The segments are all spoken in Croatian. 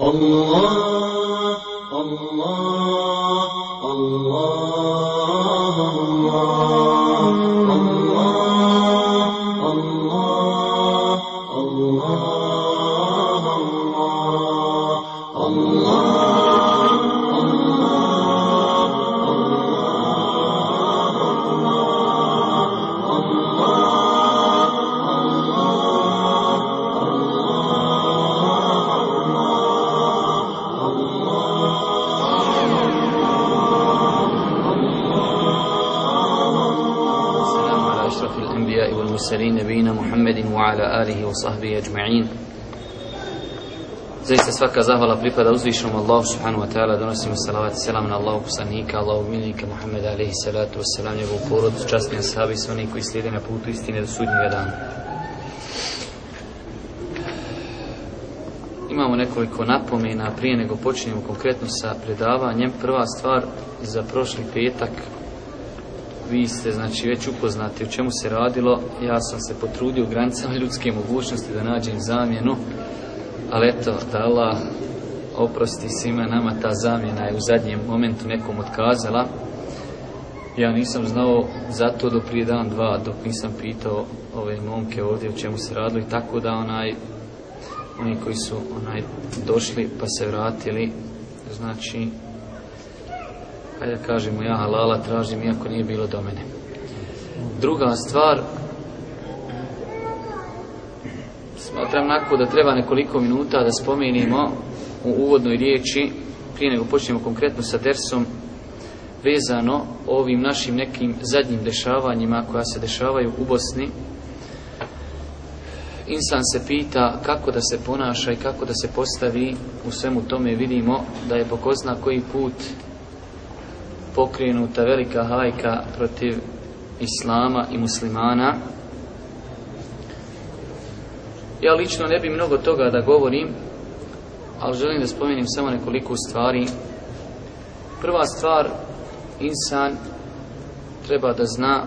الله الله. ala alihi wa sahbihi ajma'in Zaista svaka zahvala pripada uzvišenom Allahu subhanu wa ta'ala. Donosimo salavat i selam na Allahu poslanika Allahu milika Muhammed alihi salatu wassalam Njegovu porodcu, častni ashabi i sve oni koji slijede na putu istine do sudnjega dana. Imamo nekoliko napomena. Prije nego počinjemo konkretno sa predavanjem. Prva stvar za prošli petak vi ste znači već upoznati o čemu se radilo. Ja sam se potrudio u granicama ljudske mogućnosti da nađem zamjenu. Ali eto, da Allah oprosti svima nama, ta zamjena je u zadnjem momentu nekom otkazala. Ja nisam znao za to do prije dan, dva, dok nisam pitao ove momke ovdje o čemu se radilo i tako da onaj, oni koji su onaj došli pa se vratili, znači ajde kažemo ja halala tražim iako nije bilo do mene. Druga stvar, smatram nako da treba nekoliko minuta da spomenimo u uvodnoj riječi, prije nego počnemo konkretno sa dersom, vezano ovim našim nekim zadnjim dešavanjima koja se dešavaju u Bosni. Insan se pita kako da se ponaša i kako da se postavi u svemu tome vidimo da je pokozna koji put pokrenuta velika hajka protiv islama i muslimana. Ja lično ne bi mnogo toga da govorim, ali želim da spomenim samo nekoliko stvari. Prva stvar, insan treba da zna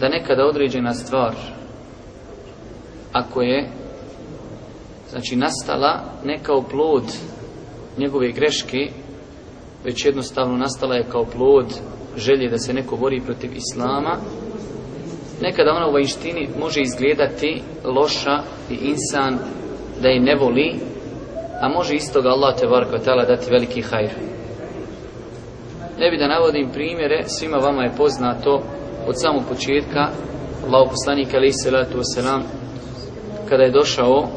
da nekada određena stvar, ako je znači nastala ne kao plod njegove greške, već jednostavno nastala je kao plod želje da se neko bori protiv islama. Nekada ona u vanjštini može izgledati loša i insan da je ne voli, a može istoga Allah te varka tala dati veliki hajr. Ne bi da navodim primjere, svima vama je poznato od samog početka Allah poslanik alaih salatu wasalam kada je došao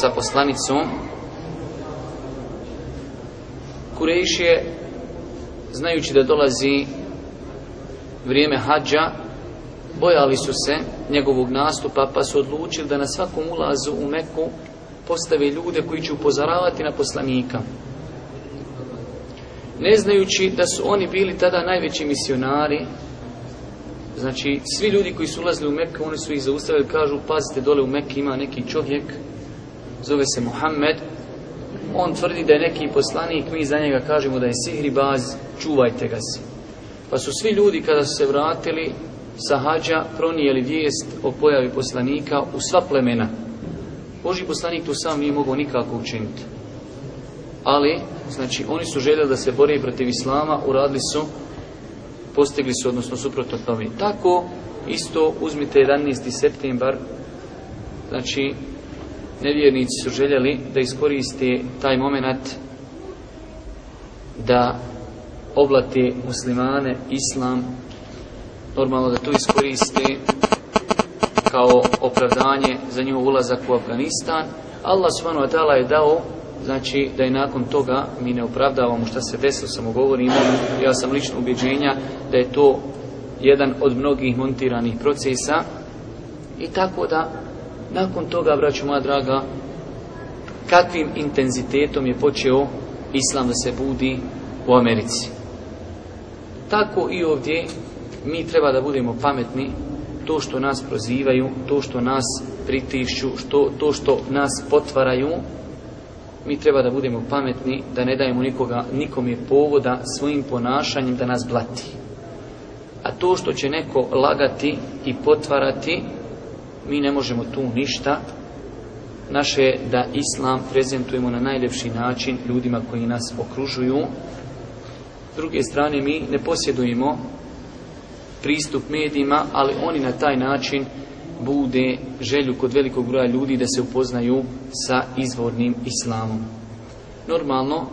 sa poslanicom Kurejš je, znajući da dolazi vrijeme hađa, bojali su se njegovog nastupa, pa su odlučili da na svakom ulazu u Meku postave ljude koji će upozoravati na poslanika. Ne znajući da su oni bili tada najveći misionari, znači svi ljudi koji su ulazili u Meku, oni su ih zaustavili, kažu, pazite, dole u Meku ima neki čovjek, zove se Muhammed, on tvrdi da je neki poslanik, mi za njega kažemo da je sihribaz, čuvajte ga se. Pa su svi ljudi kada su se vratili sa hađa pronijeli vijest o pojavi poslanika u sva plemena. Boži poslanik tu sam nije mogao nikako učiniti. Ali, znači, oni su željeli da se bore protiv Islama, uradili su, postigli su, odnosno suprotno tome. Tako, isto, uzmite 11. septembar, znači, nevjernici su željeli da iskoriste taj moment da oblate muslimane, islam, normalno da to iskoriste kao opravdanje za njihov ulazak u Afganistan. Allah subhanahu wa ta'ala je dao znači da je nakon toga mi ne opravdavamo šta se desilo, samo govorimo, ja sam lično ubjeđenja da je to jedan od mnogih montiranih procesa i tako da nakon toga, braću moja draga, kakvim intenzitetom je počeo Islam da se budi u Americi. Tako i ovdje mi treba da budemo pametni to što nas prozivaju, to što nas pritišću, što, to što nas potvaraju, mi treba da budemo pametni, da ne dajemo nikoga, nikom je povoda svojim ponašanjem da nas blati. A to što će neko lagati i potvarati, mi ne možemo tu ništa, naše je da islam prezentujemo na najljepši način ljudima koji nas okružuju. S druge strane mi ne posjedujemo pristup medijima, ali oni na taj način bude želju kod velikog broja ljudi da se upoznaju sa izvornim islamom. Normalno,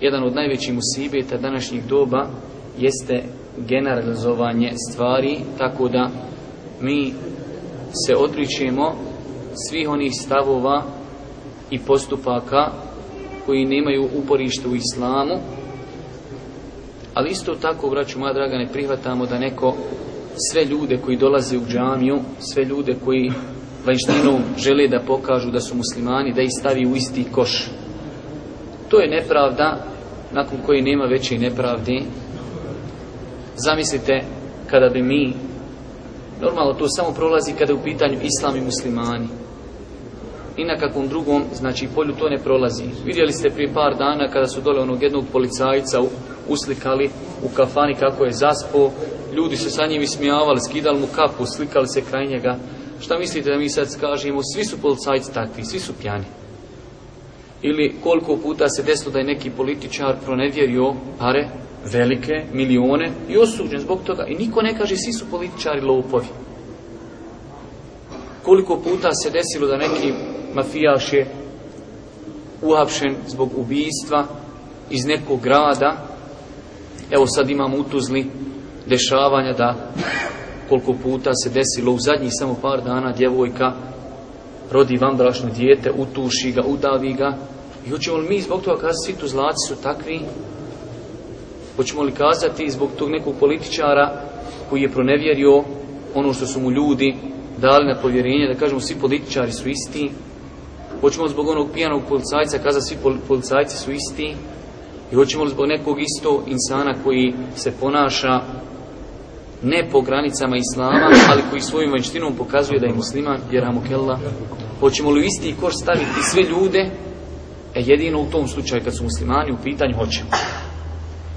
jedan od najvećih musibeta današnjih doba jeste generalizovanje stvari, tako da mi se odričemo svih onih stavova i postupaka koji nemaju uporište u islamu, ali isto tako, braću moja draga, ne prihvatamo da neko sve ljude koji dolaze u džamiju, sve ljude koji vanjštinom žele da pokažu da su muslimani, da ih stavi u isti koš. To je nepravda nakon koje nema veće nepravdi. Zamislite kada bi mi, normalno to samo prolazi kada je u pitanju islam i muslimani. I na kakvom drugom, znači polju to ne prolazi. Vidjeli ste prije par dana kada su dole onog jednog policajca uslikali u kafani kako je zaspo, ljudi se sa njim ismijavali, skidali mu kapu, slikali se kraj njega. Šta mislite da mi sad kažemo, svi su policajci takvi, svi su pjani. Ili koliko puta se desilo da je neki političar pronevjerio pare, velike, milione i osuđen zbog toga. I niko ne kaže svi su političari lopovi. Koliko puta se desilo da neki mafijaš je uhapšen zbog ubijstva iz nekog grada. Evo sad imamo u Tuzli dešavanja da koliko puta se desilo u zadnjih samo par dana djevojka rodi vanbrašno dijete, utuši ga, udavi ga. I hoćemo li mi zbog toga kazati svi tuzlaci su takvi? Hoćemo li kazati zbog tog nekog političara koji je pronevjerio ono što su mu ljudi dali na povjerenje, da kažemo svi političari su isti? Hoćemo zbog onog pijanog policajca kazati svi policajci su isti? I hoćemo li zbog nekog isto insana koji se ponaša ne po granicama islama, ali koji svojim vanjštinom pokazuje da je musliman, vjeramo kella. Hoćemo li u isti koš staviti sve ljude? E jedino u tom slučaju kad su muslimani u pitanju hoćemo.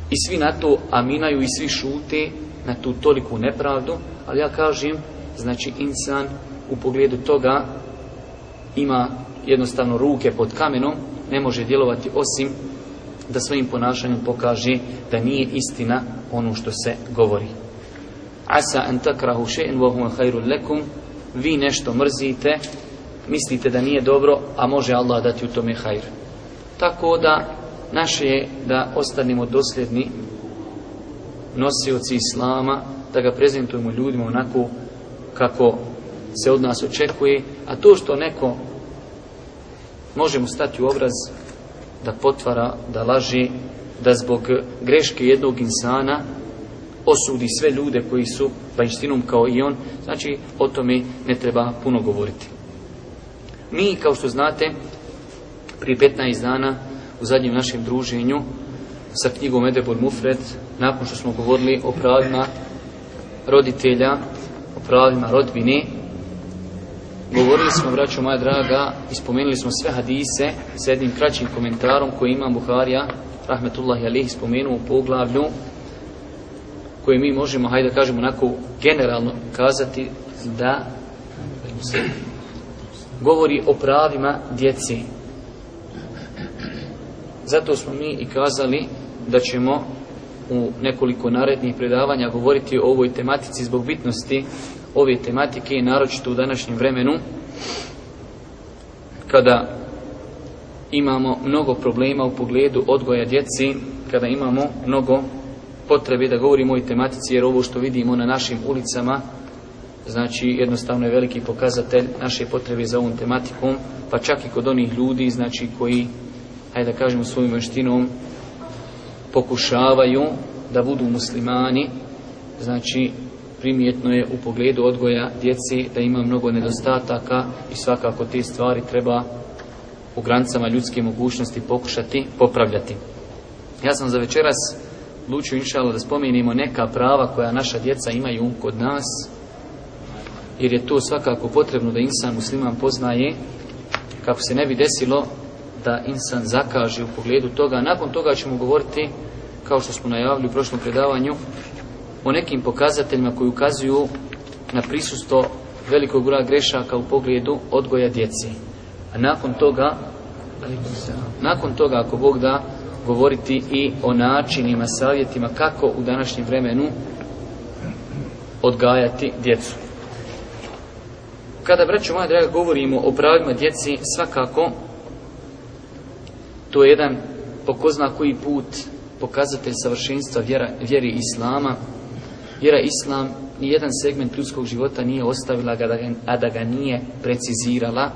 I svi na to aminaju i svi šute na tu toliku nepravdu, ali ja kažem, znači insan u pogledu toga ima jednostavno ruke pod kamenom, ne može djelovati osim da svojim ponašanjem pokaže da nije istina ono što se govori. Asa an takrahu še'in wa huwa lakum. Vi nešto mrzite, mislite da nije dobro, a može Allah dati u tome hajr. Tako da naše je da ostanemo dosljedni nosioci Islama, da ga prezentujemo ljudima onako kako se od nas očekuje, a to što neko može mu stati u obraz da potvara, da laži, da zbog greške jednog insana osudi sve ljude koji su vanjštinom kao i on, znači o tome ne treba puno govoriti. Mi, kao što znate, prije 15 dana u zadnjem našem druženju sa knjigom Edebor Mufred, nakon što smo govorili o pravima roditelja, o pravima rodbine, govorili smo, braćo moja draga, i spomenuli smo sve hadise s jednim kraćim komentarom koji imam Buharija, rahmetullahi alihi, spomenuo u poglavlju koje mi možemo, hajde da kažemo onako generalno kazati da govori o pravima djeci. Zato smo mi i kazali da ćemo u nekoliko narednih predavanja govoriti o ovoj tematici zbog bitnosti ove tematike i naročito u današnjem vremenu kada imamo mnogo problema u pogledu odgoja djeci, kada imamo mnogo potrebe da govorimo o ovoj tematici jer ovo što vidimo na našim ulicama znači jednostavno je veliki pokazatelj naše potrebe za ovom tematikom pa čak i kod onih ljudi znači koji hajde da kažemo svojim veštinom pokušavaju da budu muslimani znači primjetno je u pogledu odgoja djeci da ima mnogo nedostataka i svakako te stvari treba u granicama ljudske mogućnosti pokušati popravljati. Ja sam za večeras odlučio inšalo da spomenimo neka prava koja naša djeca imaju kod nas, jer je to svakako potrebno da insan musliman poznaje, kako se ne bi desilo da insan zakaže u pogledu toga. Nakon toga ćemo govoriti, kao što smo najavili u prošlom predavanju, o nekim pokazateljima koji ukazuju na prisustvo velikog broja grešaka u pogledu odgoja djeci. A nakon toga, nakon toga ako Bog da, govoriti i o načinima, savjetima kako u današnjem vremenu odgajati djecu. Kada, braćo moja draga, govorimo o pravima djeci, svakako to je jedan po ko zna koji put pokazatelj savršenstva vjera, vjeri Islama. Vjera Islam ni jedan segment ljudskog života nije ostavila, ga, a da ga nije precizirala.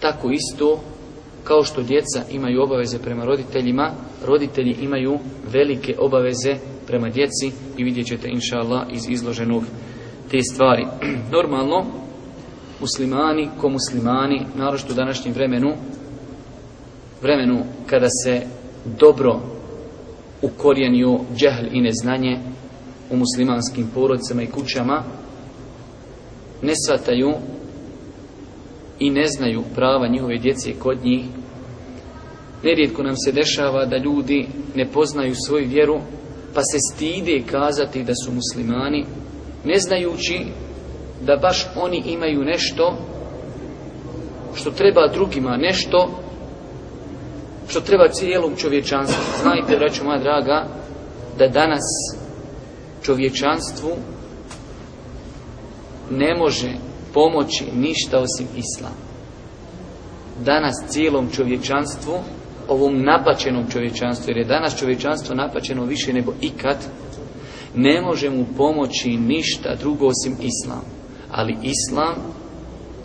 Tako isto kao što djeca imaju obaveze prema roditeljima, roditelji imaju velike obaveze prema djeci i vidjet ćete inša Allah iz izloženog te stvari. Normalno, muslimani ko muslimani, naročito u današnjem vremenu, vremenu kada se dobro ukorijenio džehl i neznanje u muslimanskim porodicama i kućama, ne shvataju i ne znaju prava njihove djece kod njih. Nerijetko nam se dešava da ljudi ne poznaju svoju vjeru, pa se stide kazati da su muslimani, ne znajući da baš oni imaju nešto što treba drugima, nešto što treba cijelom čovječanstvu. Znajte, braću moja draga, da danas čovječanstvu ne može pomoći ništa osim islam. Danas cijelom čovječanstvu, ovom napačenom čovječanstvu, jer je danas čovječanstvo napačeno više nego ikad, ne može mu pomoći ništa drugo osim islam. Ali islam,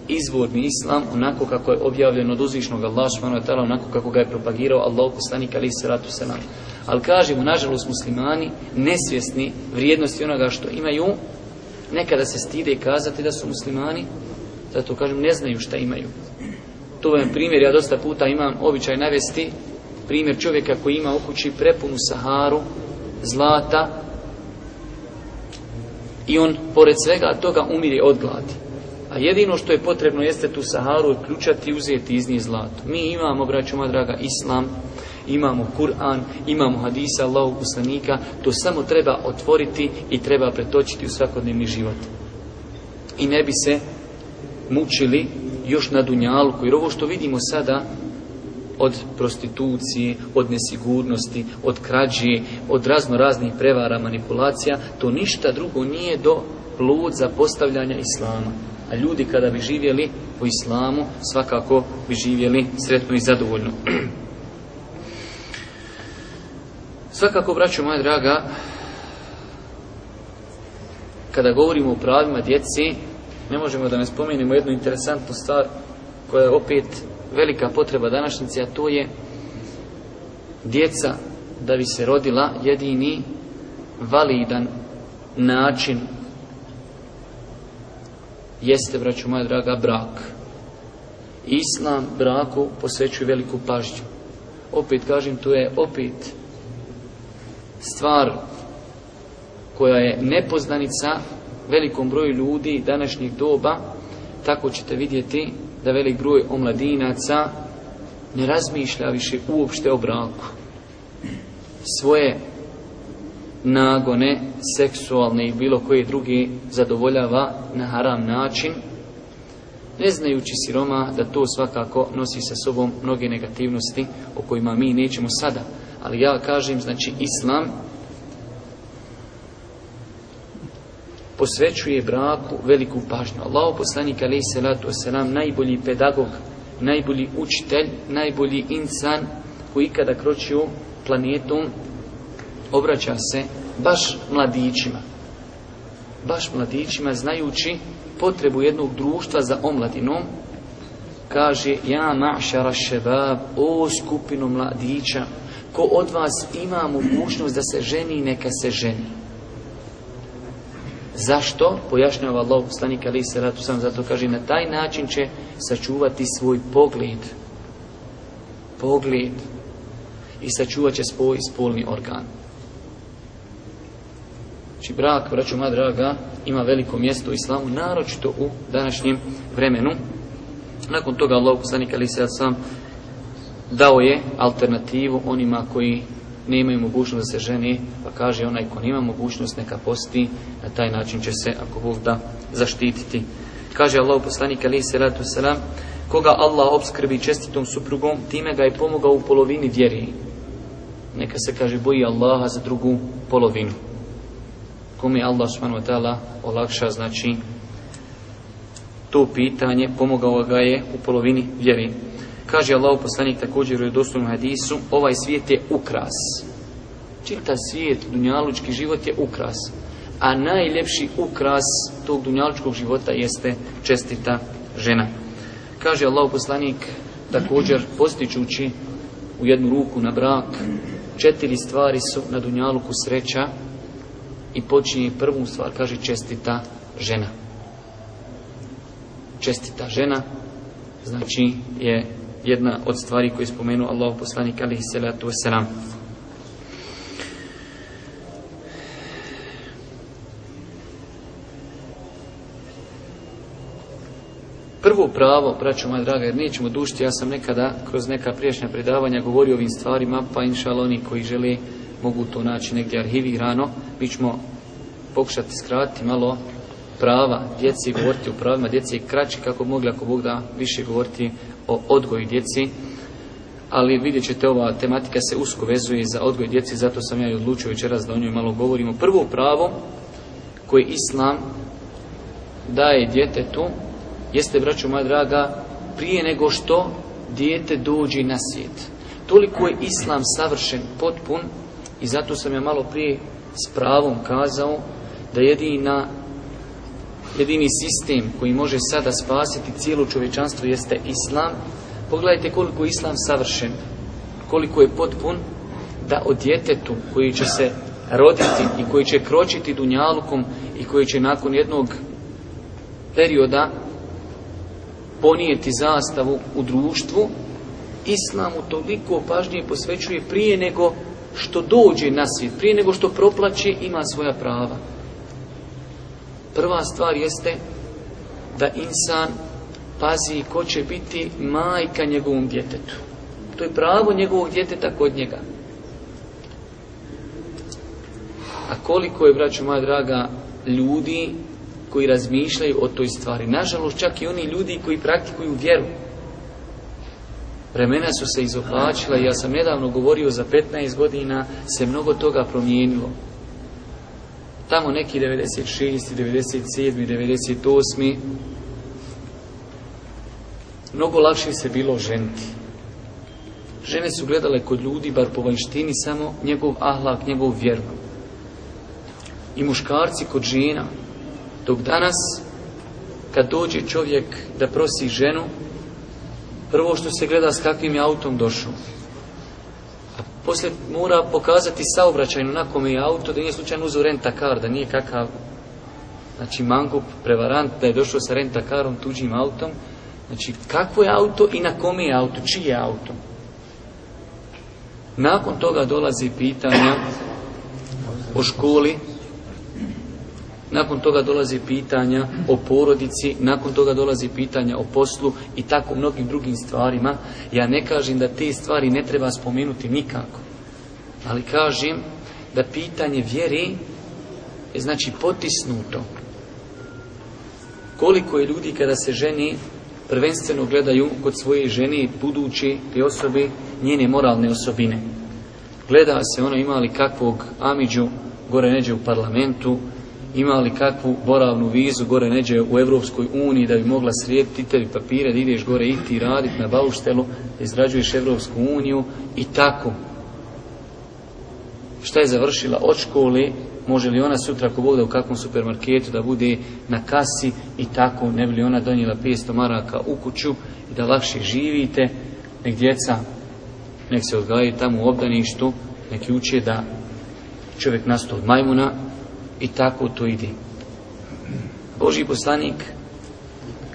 izvorni islam, onako kako je objavljeno od uzvišnog Allah subhanahu onako kako ga je propagirao Allah poslanik ali salatu selam. Ali kažemo, nažalost, muslimani nesvjesni vrijednosti onoga što imaju, nekada se stide kazati da su muslimani, zato kažem, ne znaju šta imaju. To vam je primjer, ja dosta puta imam običaj navesti, primjer čovjeka koji ima u kući prepunu Saharu, zlata, i on, pored svega toga, umire od gladi. A jedino što je potrebno jeste tu Saharu ključati i uzeti iz nje zlato. Mi imamo, braćo moja draga, Islam, imamo Kur'an, imamo hadisa Allahu poslanika, to samo treba otvoriti i treba pretočiti u svakodnevni život. I ne bi se mučili još na dunjalku, jer ovo što vidimo sada od prostitucije, od nesigurnosti, od krađe, od razno raznih prevara, manipulacija, to ništa drugo nije do plod za postavljanja islama. A ljudi kada bi živjeli po islamu, svakako bi živjeli sretno i zadovoljno. Svakako, braćo moja draga, kada govorimo o pravima djeci, ne možemo da ne spomenemo jednu interesantnu stvar koja je opet velika potreba današnjice, a to je djeca da bi se rodila jedini validan način jeste, braću moja draga, brak. Islam braku posvećuje veliku pažnju. Opet kažem, to je opet stvar koja je nepoznanica velikom broju ljudi današnjih doba, tako ćete vidjeti da velik broj omladinaca ne razmišlja više uopšte o braku. Svoje nagone, seksualne i bilo koje druge zadovoljava na haram način, ne znajući siroma da to svakako nosi sa sobom mnoge negativnosti o kojima mi nećemo sada. Ali ja kažem, znači, Islam posvećuje braku veliku pažnju. Allah poslanik alaih salatu wasalam, najbolji pedagog, najbolji učitelj, najbolji insan koji ikada kročio planetom, obraća se baš mladićima. Baš mladićima, znajući potrebu jednog društva za omladinom, kaže, ja ma'šara šebab, o skupinu mladića, ko od vas ima mogućnost da se ženi, neka se ženi. Zašto? Pojašnjava Allah poslanik ali se ratu sam zato kaže na taj način će sačuvati svoj pogled. Pogled. I sačuvat će svoj spolni organ. Znači brak, braću moja draga, ima veliko mjesto u islamu, naročito u današnjem vremenu. Nakon toga Allah poslanik ali se sam dao je alternativu onima koji nemaju mogućnost da se ženi, pa kaže onaj ko nema mogućnost neka posti, na taj način će se, ako Bog da, zaštititi. Kaže Allah poslanik alaihi salatu wasalam, koga Allah obskrbi čestitom suprugom, time ga je pomogao u polovini vjeri. Neka se kaže boji Allaha za drugu polovinu. Kome Allah subhanahu wa ta'ala olakša, znači, to pitanje, pomogao ga je u polovini vjeri. Kaže Allah poslanik također u dostojnom hadisu, ovaj svijet je ukras. Čitav svijet, dunjalučki život je ukras. A najljepši ukras tog dunjalučkog života jeste čestita žena. Kaže Allah poslanik također postičući u jednu ruku na brak, četiri stvari su na dunjaluku sreća i počinje prvu stvar, kaže čestita žena. Čestita žena, znači je jedna od stvari koje je spomenuo Allah poslanik alihi salatu wasalam. Prvo pravo, braćo moja draga, jer nećemo dušiti, ja sam nekada kroz neka prijašnja predavanja govorio o ovim stvarima, pa inšal oni koji žele mogu to naći negdje arhivirano. Mi ćemo pokušati skratiti malo prava djeci, govoriti o pravima djeci kraći kako bi mogli ako Bog da više govoriti o odgoju djeci. Ali vidjet ćete ova tematika se usko vezuje za odgoj djeci, zato sam ja i odlučio večeras da o njoj malo govorimo. Prvo pravo koje Islam daje djetetu jeste, braćo moja draga, prije nego što dijete dođe na svijet. Toliko je Islam savršen, potpun i zato sam ja malo prije s pravom kazao da jedina jedini sistem koji može sada spasiti cijelo čovječanstvo jeste Islam. Pogledajte koliko je Islam savršen, koliko je potpun da o djetetu koji će se roditi i koji će kročiti dunjalukom i koji će nakon jednog perioda ponijeti zastavu u društvu, Islamu toliko pažnje posvećuje prije nego što dođe na svijet, prije nego što proplaće ima svoja prava. Prva stvar jeste da insan pazi ko će biti majka njegovom djetetu. To je pravo njegovog djeteta kod njega. A koliko je, braćo moja draga, ljudi koji razmišljaju o toj stvari. Nažalost, čak i oni ljudi koji praktikuju vjeru. Vremena su se izopačila i ja sam nedavno govorio za 15 godina se mnogo toga promijenilo. Tamo neki 96, 97, 98. Mnogo lakše se bilo ženiti. Žene su gledale kod ljudi, bar po vanštini, samo njegov ahlak, njegov vjeru. I muškarci kod žena. Dok danas, kad dođe čovjek da prosi ženu, prvo što se gleda s kakvim je autom došao. A poslije mora pokazati saobraćajno na kome je auto, da nije slučajno uzeo rentakar, da nije kakav znači mangup, prevarant, da je došao sa rentakarom, tuđim autom. Znači, kakvo je auto i na kome je auto, čiji je auto. Nakon toga dolazi pitanja o školi, nakon toga dolazi pitanja o porodici, nakon toga dolazi pitanja o poslu i tako mnogim drugim stvarima. Ja ne kažem da te stvari ne treba spomenuti nikako, ali kažem da pitanje vjeri je znači potisnuto. Koliko je ljudi kada se ženi prvenstveno gledaju kod svoje žene buduće te osobe njene moralne osobine. Gleda se ono ima li kakvog amiđu gore neđe u parlamentu, ima li kakvu boravnu vizu gore neđe u Europskoj uniji da bi mogla slijediti tebi papire da ideš gore i ti raditi na bauštelu, da izrađuješ Europsku uniju i tako. Šta je završila od škole, može li ona sutra ako da u kakvom supermarketu da bude na kasi i tako, ne bi li ona donijela 500 maraka u kuću i da lakše živite, nek djeca nek se odgajaju tamo u obdaništu, nek uče da čovjek nastao od majmuna i tako to ide. Boži poslanik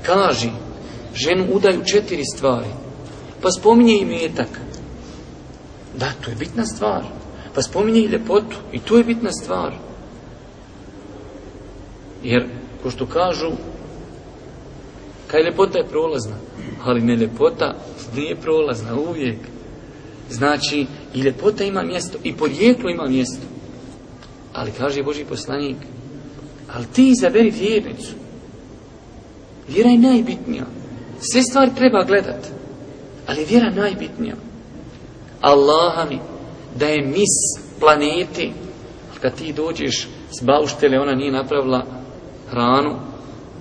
kaže ženu udaju četiri stvari. Pa spominje i metak. Da, to je bitna stvar. Pa spominje i ljepotu. I to je bitna stvar. Jer, ko što kažu, kaj ljepota je prolazna. Ali ne ljepota nije prolazna uvijek. Znači, i ljepota ima mjesto, i podjeklo ima mjesto. Ali kaže Boži poslanik, ali ti izaberi vjernicu. Vjera je najbitnija. Sve stvari treba gledat. Ali vjera najbitnija. Allaha mi da je mis planeti. Kad ti dođeš s bauštele, ona nije napravila hranu,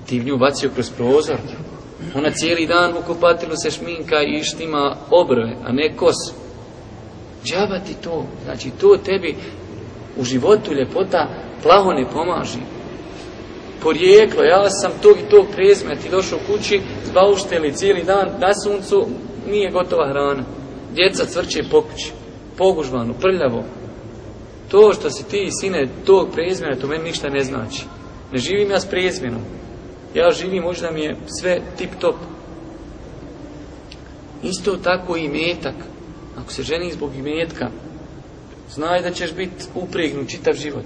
ti nju bacio kroz prozor. Ona cijeli dan u kupatilu se šminka i štima obrve, a ne kos. Džaba ti to. Znači, to tebi u životu ljepota plaho ne pomaži. Porijeklo, ja sam tog i tog prezme, ti došao kući, zbaušteli cijeli dan na suncu, nije gotova hrana. Djeca cvrće po kući, pogužvano, prljavo. To što si ti, sine, tog prezmena, to meni ništa ne znači. Ne živim ja s prezmenom. Ja živim, možda mi je sve tip top. Isto tako i metak. Ako se ženi zbog imetka, znaj da ćeš biti upregnut čitav život.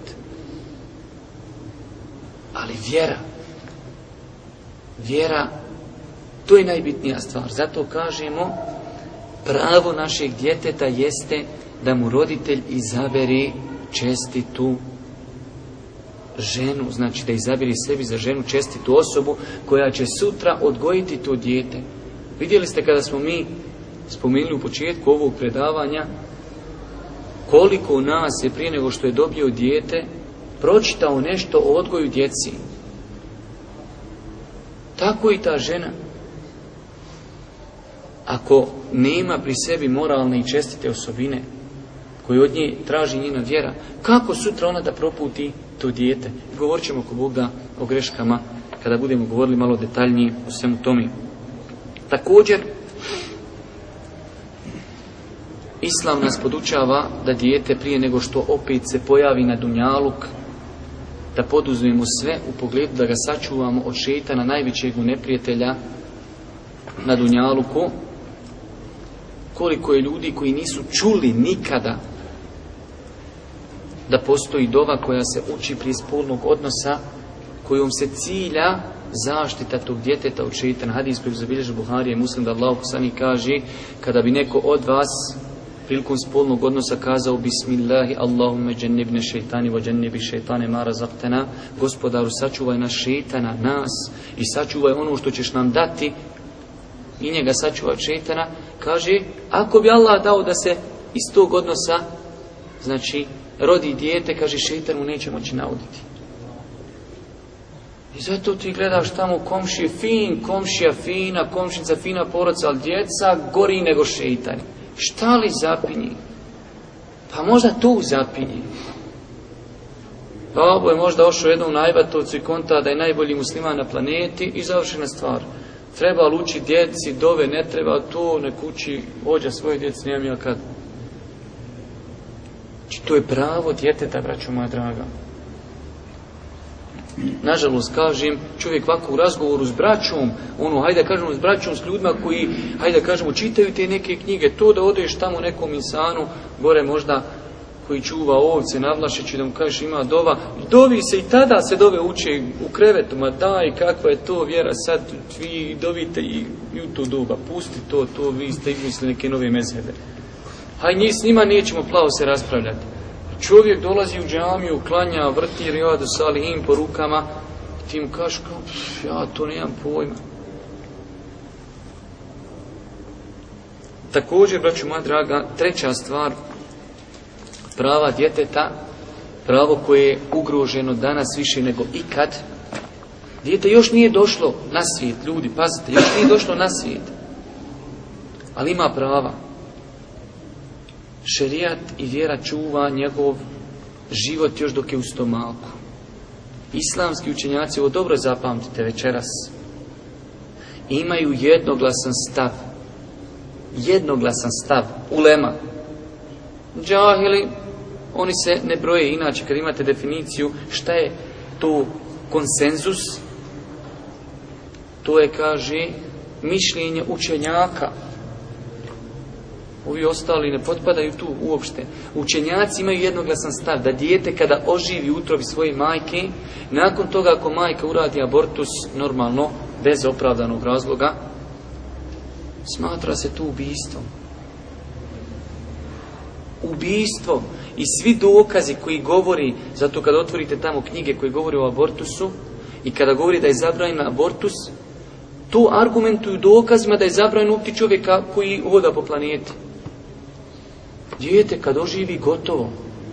Ali vjera, vjera, to je najbitnija stvar. Zato kažemo, pravo našeg djeteta jeste da mu roditelj izaberi čestitu ženu, znači da izabiri sebi za ženu čestitu osobu koja će sutra odgojiti to dijete. Vidjeli ste kada smo mi spomenuli u početku ovog predavanja koliko nas je prije nego što je dobio dijete pročitao nešto o odgoju djeci. Tako i ta žena. Ako nema pri sebi moralne i čestite osobine koje od nje traži njena vjera, kako sutra ona da proputi to dijete? Govorit ćemo ko Bog da o greškama kada budemo govorili malo detaljnije o svemu tome. Također, Islam nas podučava da dijete prije nego što opet se pojavi na dunjaluk, da poduzmemo sve u pogledu da ga sačuvamo od šetana najvećeg neprijatelja na dunjaluku. Koliko je ljudi koji nisu čuli nikada da postoji dova koja se uči prije spolnog odnosa kojom se cilja zaštita tog djeteta od šetana. Hadis koji zabilježi Buharije muslim da Allah kaže kada bi neko od vas prilikom spolnog odnosa kazao Bismillahi Allahumme džennibne šeitani wa džennibi šeitane ma razaqtena Gospodaru sačuvaj nas šeitana, nas i sačuvaj ono što ćeš nam dati i njega sačuvaj šeitana. Kaže ako bi Allah dao da se iz tog odnosa znači rodi dijete kaže šeitan mu neće moći nauditi. I zato ti gledaš tamo komšije fin, komšija fina, komšinica fina porodca, ali djeca gori nego šeitani. Šta li zapinji? Pa možda tu zapinji. Babo je možda ošao jednom na i konta da je najbolji musliman na planeti i završena stvar. Treba luči djeci, dove, ne treba to, ne kući, vođa svoje djeci, nemam ja kad. Znači, to je pravo djeteta, braćo moja draga. Nažalost, kažem, čovjek ovako u razgovoru s braćom, ono, hajde kažemo s braćom, s ljudima koji, hajde kažemo, čitaju te neke knjige, to da odeš tamo nekom insanu, gore možda koji čuva ovce na Vlašiću, da mu kažeš ima dova, dovi se i tada se dove uče u krevetu, ma daj, kakva je to vjera, sad vi dovite i, i u to doba, pusti to, to vi ste izmislili neke nove mezhebe. Haj, s njima nećemo plavo se raspravljati. Čovjek dolazi u džamiju, klanja, vrti rijadu salihim po rukama, ti mu kažeš kao, ja to nemam pojma. Također, braću moja draga, treća stvar, prava djeteta, pravo koje je ugroženo danas više nego ikad, dijete još nije došlo na svijet, ljudi, pazite, još nije došlo na svijet, ali ima prava šerijat i vjera čuva njegov život još dok je u stomaku. Islamski učenjaci, ovo dobro zapamtite večeras, imaju jednoglasan stav. Jednoglasan stav. Ulema. Džahili, oni se ne broje. Inače, kad imate definiciju šta je to konsenzus, to je, kaže, mišljenje učenjaka Ovi ostali ne potpadaju tu uopšte. Učenjaci imaju jednoglasan stav da dijete kada oživi utrobi svoje majke, nakon toga ako majka uradi abortus normalno, bez opravdanog razloga, smatra se tu ubijstvom. Ubijstvo i svi dokazi koji govori, zato kada otvorite tamo knjige koji govori o abortusu i kada govori da je zabranjen abortus, To argumentuju dokazima da je zabranjeno ubiti čovjeka koji hoda po planeti. Dijete kad oživi gotovo,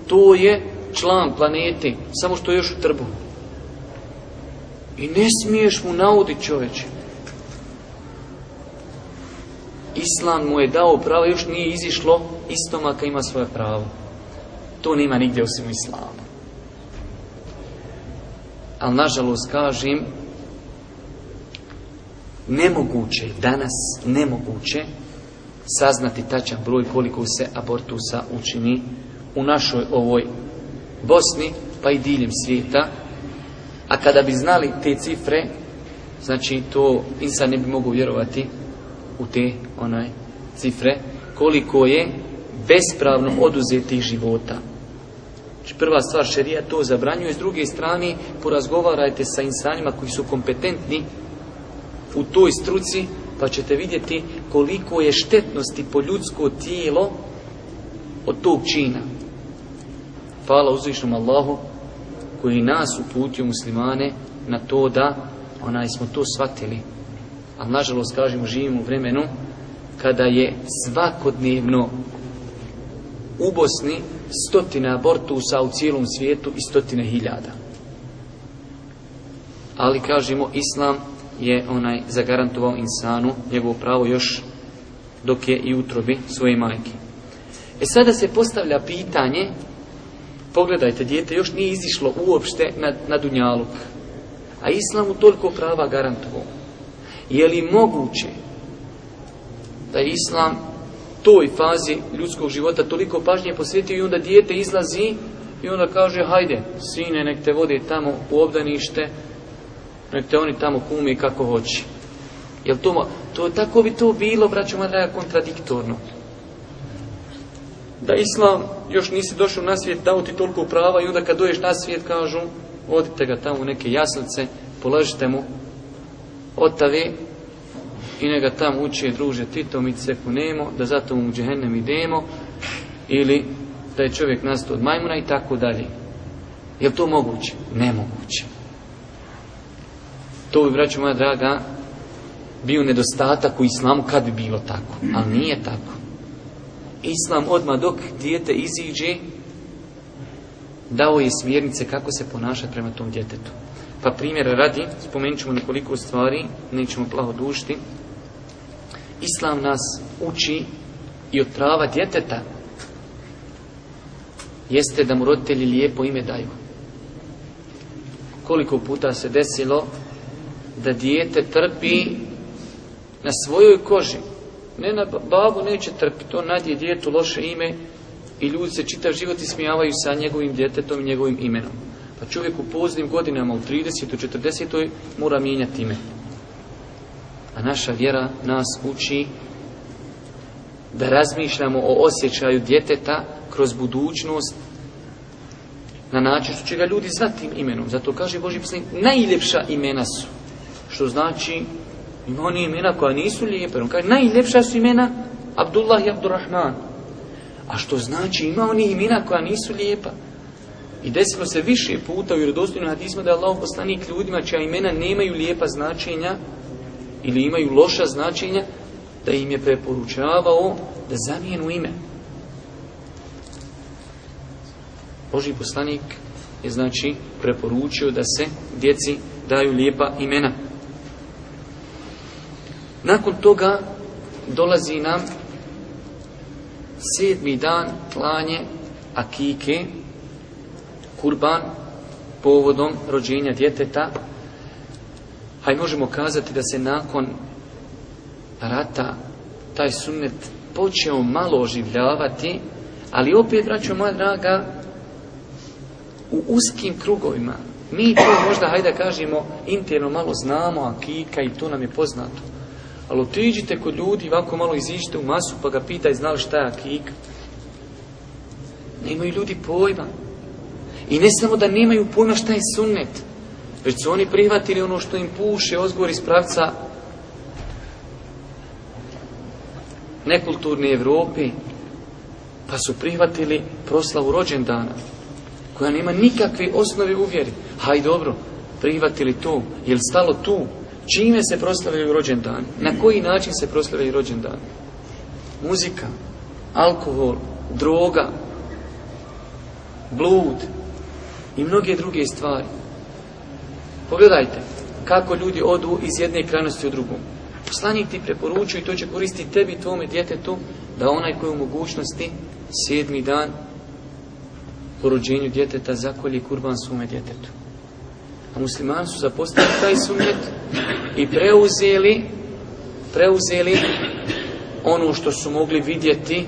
to je član planete, samo što je još u trbu. I ne smiješ mu nauditi čovječe. Islam mu je dao pravo, još nije izišlo, istomaka ima svoje pravo. To nema nigdje osim u islamu. Ali nažalost kažem, nemoguće danas, nemoguće saznati tačan broj koliko se abortusa učini u našoj ovoj Bosni, pa i diljem svijeta. A kada bi znali te cifre, znači to insan ne bi mogao vjerovati u te onaj cifre, koliko je bespravno oduzetih života. Znači prva stvar šerija to zabranjuje, s druge strane porazgovarajte sa insanima koji su kompetentni u toj struci, pa ćete vidjeti koliko je štetnosti po ljudsko tijelo od tog čina. Hvala uzvišnom Allahu koji nas uputio muslimane na to da onaj smo to shvatili. Ali nažalost kažemo živimo u vremenu kada je svakodnevno u Bosni stotine abortusa u cijelom svijetu i stotine hiljada. Ali kažemo islam je onaj zagarantovao insanu njegovo pravo još dok je i utrobi svoje majke. E sada se postavlja pitanje, pogledajte, dijete još nije izišlo uopšte na, na Dunjaluk, a Islam mu toliko prava garantovao. Je li moguće da Islam toj fazi ljudskog života toliko pažnje posvetio i onda dijete izlazi i onda kaže hajde sine nek te vode tamo u obdanište nek te oni tamo kumi kako hoće. Jel to, to tako bi to bilo, braćo moja kontradiktorno. Da islam još nisi došao na svijet, dao ti toliko prava i onda kad doješ na svijet kažu odite ga tamo u neke jaslice, položite mu otave i ne ga tamo uče druže Tito, mi se kunemo, da zato u džehennem idemo ili da je čovjek nastao od majmuna i tako dalje. Je li to moguće? Nemoguće. To bi, braćo moja draga, bio nedostatak u islamu kad bi bilo tako. Ali nije tako. Islam odmah dok dijete iziđe, dao je smjernice kako se ponašati prema tom djetetu. Pa primjer radi, spomenut ćemo nekoliko stvari, nećemo plaho dušti. Islam nas uči i od prava djeteta jeste da mu roditelji lijepo ime daju. Koliko puta se desilo da dijete trpi na svojoj koži. Ne na babu neće trpiti, to nadje djetu loše ime i ljudi se čitav život ismijavaju sa njegovim djetetom i njegovim imenom. Pa čovjek u poznim godinama, u 30. 40. mora mijenjati ime. A naša vjera nas uči da razmišljamo o osjećaju djeteta kroz budućnost na način što će ga ljudi zvati imenom. Zato kaže Boži poslanik, najljepša imena su. Što znači, ima oni imena koja nisu lijepe. On kaže, najljepša su imena Abdullah i Abdurrahman. A što znači, ima oni imena koja nisu lijepa. I desilo se više puta u vjerodostojnim hadisma da je Allah poslanik ljudima čija imena nemaju lijepa značenja ili imaju loša značenja, da im je preporučavao da zamijenu ime. Boži poslanik je znači preporučio da se djeci daju lijepa imena. Nakon toga dolazi nam sedmi dan klanje akike, kurban, povodom rođenja djeteta. Haj možemo kazati da se nakon rata taj sunnet počeo malo oživljavati, ali opet, braćo moja draga, u uskim krugovima. Mi to možda, hajde kažemo, interno malo znamo, akika i to nam je poznato. Ali otiđite kod ljudi, ovako malo iziđite u masu pa ga pitaj znali šta je akika. Nemaju ljudi pojma. I ne samo da nemaju pojma šta je sunnet, već su oni prihvatili ono što im puše ozgor iz pravca nekulturne Evrope, pa su prihvatili proslavu rođendana, koja nema nikakve osnove u vjeri. Haj dobro, prihvatili to, je li stalo tu? Čime se proslavljaju rođendani? Na koji način se proslavljaju rođendani? Muzika, alkohol, droga, blud i mnoge druge stvari. Pogledajte kako ljudi odu iz jedne krajnosti u drugu. Poslanik ti preporučuje i to će koristiti tebi i tvome djetetu da onaj koji u mogućnosti sedmi dan po rođenju djeteta zakolje kurban svome djetetu. Muslimani su zapostavili taj sunnet i preuzeli preuzeli ono što su mogli vidjeti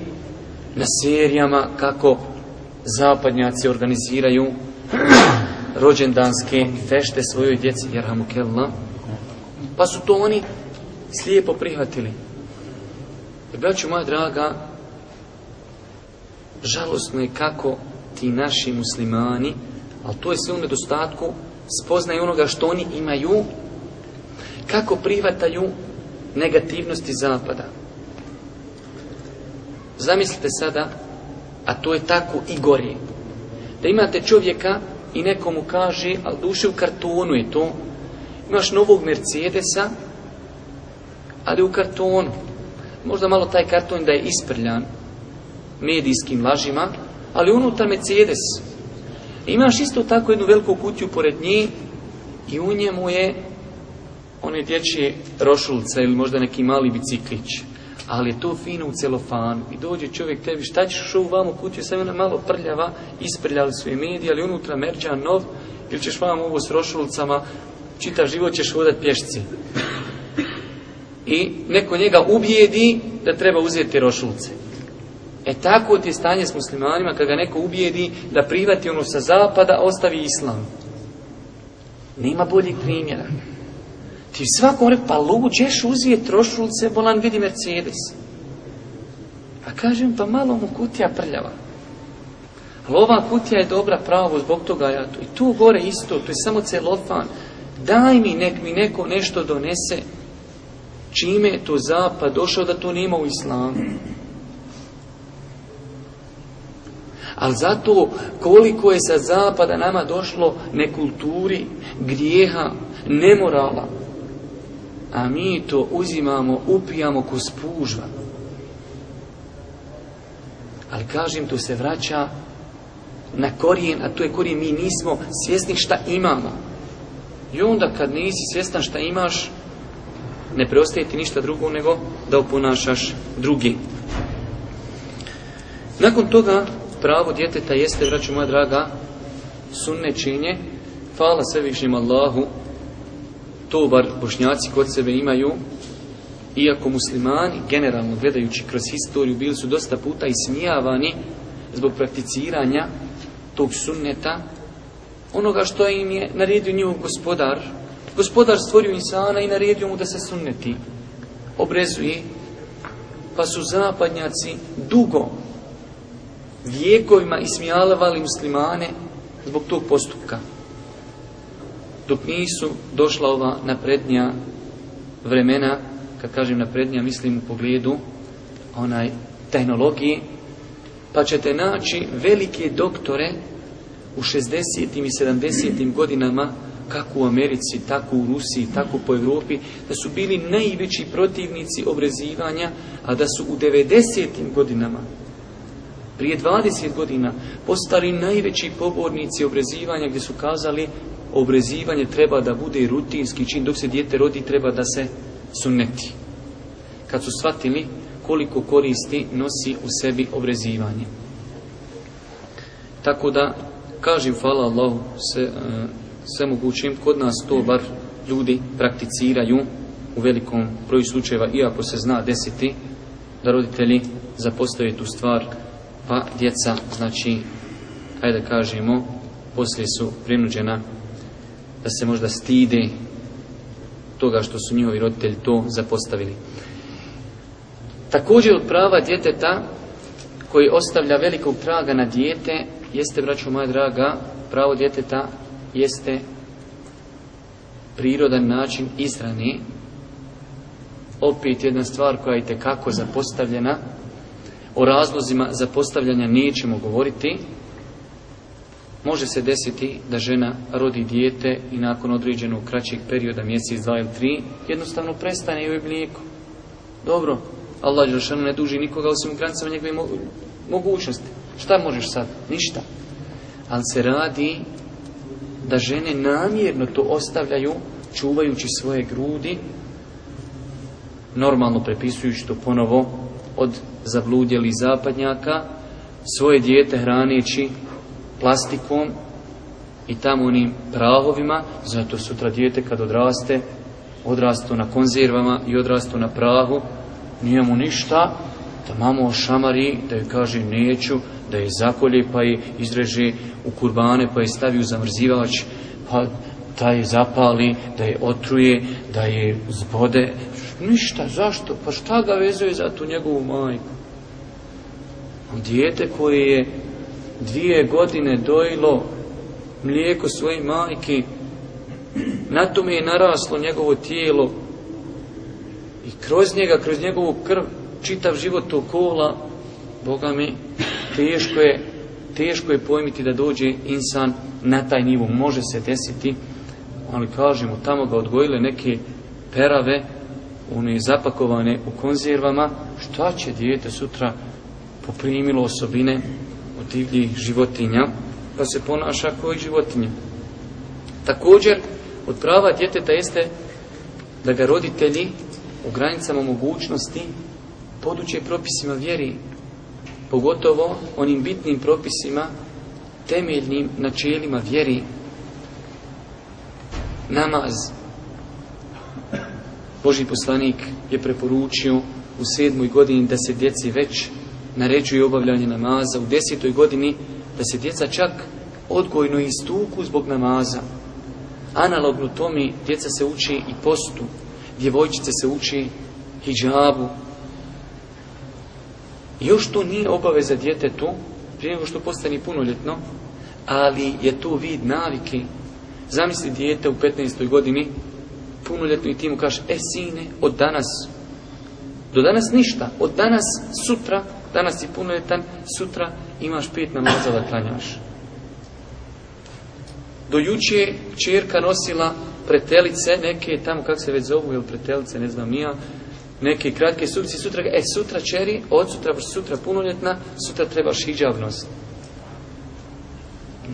na serijama kako zapadnjaci organiziraju rođendanske fešte svojoj djeci, jerhamukella. Pa su to oni slijepo prihvatili. I braću moja draga, žalosno je kako ti naši muslimani, ali to je sve u nedostatku, spoznaju onoga što oni imaju, kako prihvataju negativnosti zapada. Zamislite sada, a to je tako i gori, da imate čovjeka i nekomu kaže, ali duše u kartonu je to, imaš novog Mercedesa, ali u kartonu. Možda malo taj karton da je isprljan medijskim lažima, ali unutar Mercedes. Imaš isto tako jednu veliku kutiju pored nje i u njemu je one dječje rošulce ili možda neki mali biciklić. Ali je to fino u celofanu. I dođe čovjek tebi, šta ćeš u vamo kutiju, sam ona malo prljava, isprljali su je mediji, ali unutra merđan nov, ili ćeš vam ovo s rošulcama, čitav život ćeš hodat pješci. I neko njega ubijedi da treba uzeti rošulce. E tako ti je stanje s muslimanima kad ga neko ubijedi da prihvati ono sa zapada, ostavi islam. Nema boljih primjera. Ti svakom rekao, pa luđeš uzije trošulce, bolan vidi Mercedes. A kažem, pa malo mu kutija prljava. Ali ova kutija je dobra pravo, zbog toga ja to. I tu gore isto, to je samo celofan. Daj mi, nek mi neko nešto donese. Čime je to zapad došao da to nema u islamu. Ali zato koliko je sa zapada nama došlo nekulturi, grijeha, nemorala. A mi to uzimamo, upijamo ko spužva. Ali kažem, to se vraća na korijen, a to je korijen, mi nismo svjesni šta imamo. I onda kad nisi svjestan šta imaš, ne preostaje ti ništa drugo nego da oponašaš drugi. Nakon toga, pravo djeteta jeste, vraću moja draga, sunnečenje. Hvala svevišnjem Allahu, to bar bošnjaci kod sebe imaju, iako muslimani, generalno gledajući kroz historiju, bili su dosta puta ismijavani zbog prakticiranja tog sunneta, onoga što im je naredio njihov gospodar. Gospodar stvorio insana i naredio mu da se sunneti obrezuje, pa su zapadnjaci dugo vijekovima ismijalavali muslimane zbog tog postupka. Dok nisu došla ova naprednija vremena, kad kažem naprednija, mislim u pogledu onaj tehnologiji, pa ćete naći velike doktore u 60. i 70. godinama, kako u Americi, tako u Rusiji, tako po Europi, da su bili najveći protivnici obrezivanja, a da su u 90. godinama prije 20 godina postali najveći pobornici obrezivanja gdje su kazali obrezivanje treba da bude rutinski čin dok se dijete rodi treba da se sunneti. Kad su shvatili koliko koristi nosi u sebi obrezivanje. Tako da kažem hvala Allahu sve, sve mogućim kod nas to bar ljudi prakticiraju u velikom broju slučajeva iako se zna desiti da roditelji zapostave tu stvar pa djeca, znači, hajde kažemo, poslije su prinuđena da se možda stide toga što su njihovi roditelji to zapostavili. Također od prava djeteta koji ostavlja velikog traga na dijete jeste, braćo moja draga, pravo djeteta jeste prirodan način izrane. Opet jedna stvar koja je kako zapostavljena, o razlozima za postavljanja nećemo govoriti. Može se desiti da žena rodi dijete i nakon određenog kraćeg perioda, mjesec, dva ili tri, jednostavno prestane joj mlijeko. Dobro, Allah Đelšanu ne duži nikoga osim u granicama njegove mo- mogućnosti. Šta možeš sad? Ništa. Ali se radi da žene namjerno to ostavljaju čuvajući svoje grudi normalno prepisujući to ponovo od zabludjelih zapadnjaka svoje dijete hraneći plastikom i tamo onim prahovima zato sutra dijete kad odraste odrastu na konzervama i odrastu na prahu nije mu ništa da mamo šamari da joj kaže neću da je zakolje pa je izreže u kurbane pa je stavi u zamrzivač pa da je zapali, da je otruje, da je zbode. Ništa, zašto? Pa šta ga vezuje za tu njegovu majku? Dijete koje je dvije godine dojilo mlijeko svoje majke, na tome je naraslo njegovo tijelo i kroz njega, kroz njegovu krv, čitav život to kola, Boga mi, teško je, teško je pojmiti da dođe insan na taj nivo. Može se desiti, ali kažemo, tamo ga odgojile neke perave, one zapakovane u konzervama, šta će dijete sutra poprimilo osobine od divljih životinja, pa se ponaša kao i životinje. Također, od prava djeteta jeste da ga roditelji u granicama mogućnosti poduče propisima vjeri, pogotovo onim bitnim propisima, temeljnim načelima vjeri, namaz. Boži poslanik je preporučio u sedmoj godini da se djeci već naređuje obavljanje namaza, u desetoj godini da se djeca čak odgojno istuku zbog namaza. Analogno tome djeca se uči i postu, djevojčice se uči hijabu. Još to nije obaveza djetetu, prije nego što postane punoljetno, ali je to vid navike. Zamisli dijete u 15. godini, punoljetno i ti mu kažeš, e sine, od danas, do danas ništa, od danas, sutra, danas si punoljetan, sutra imaš pet namaza da klanjaš. Do juče čerka nosila pretelice, neke tamo, kako se već zovu, ili pretelice, ne znam nija, neke kratke sukci, sutra, e sutra čeri, od sutra, sutra punoljetna, sutra trebaš hijab nositi.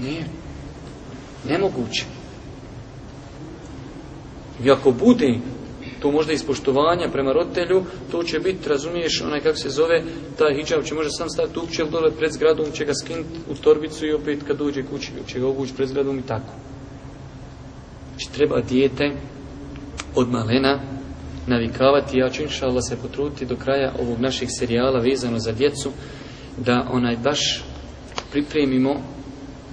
Nije. Nemoguće. I ako bude to možda iz poštovanja prema roditelju, to će biti, razumiješ, onaj kako se zove, taj hijab će možda sam staviti u ili dole pred zgradom, će ga skinuti u torbicu i opet kad dođe kući će ga obući pred zgradom i tako. Znači treba dijete od malena navikavati, ja ću inša se potruditi do kraja ovog našeg serijala vezano za djecu, da onaj baš pripremimo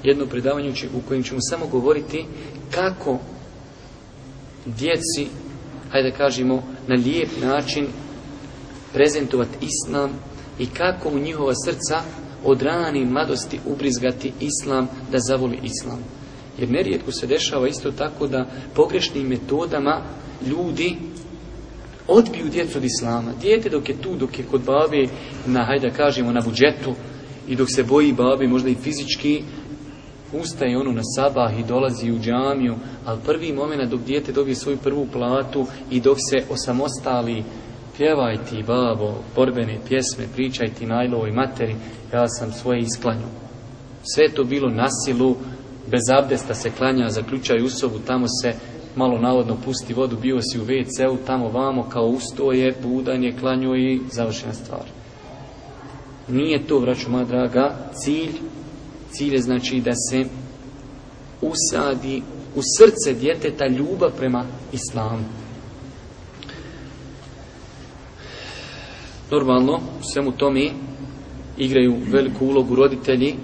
jedno predavanje u kojem ćemo samo govoriti kako djeci, hajde kažemo, na lijep način prezentovati islam i kako u njihova srca od rane mladosti ubrizgati islam da zavoli islam. Jer nerijetko se dešava isto tako da pogrešnim metodama ljudi odbiju djecu od islama. Dijete dok je tu, dok je kod babe na, hajde kažemo, na budžetu i dok se boji babe možda i fizički, ustaje ono na sabah i dolazi u džamiju, ali prvi moment dok dijete dobije svoju prvu platu i dok se osamostali, pjevaj ti babo, borbene pjesme, pričaj ti najlovoj materi, ja sam svoje isklanju. Sve to bilo na silu, bez abdesta se klanja, zaključaj u sobu, tamo se malo navodno pusti vodu, bio si u WC-u, tamo vamo kao ustoje, budanje, klanju i završena stvar. Nije to, vraću moja draga, cilj Cilj je znači da se usadi u srce djeteta ljubav prema islamu. Normalno, u svemu tome igraju veliku ulogu roditelji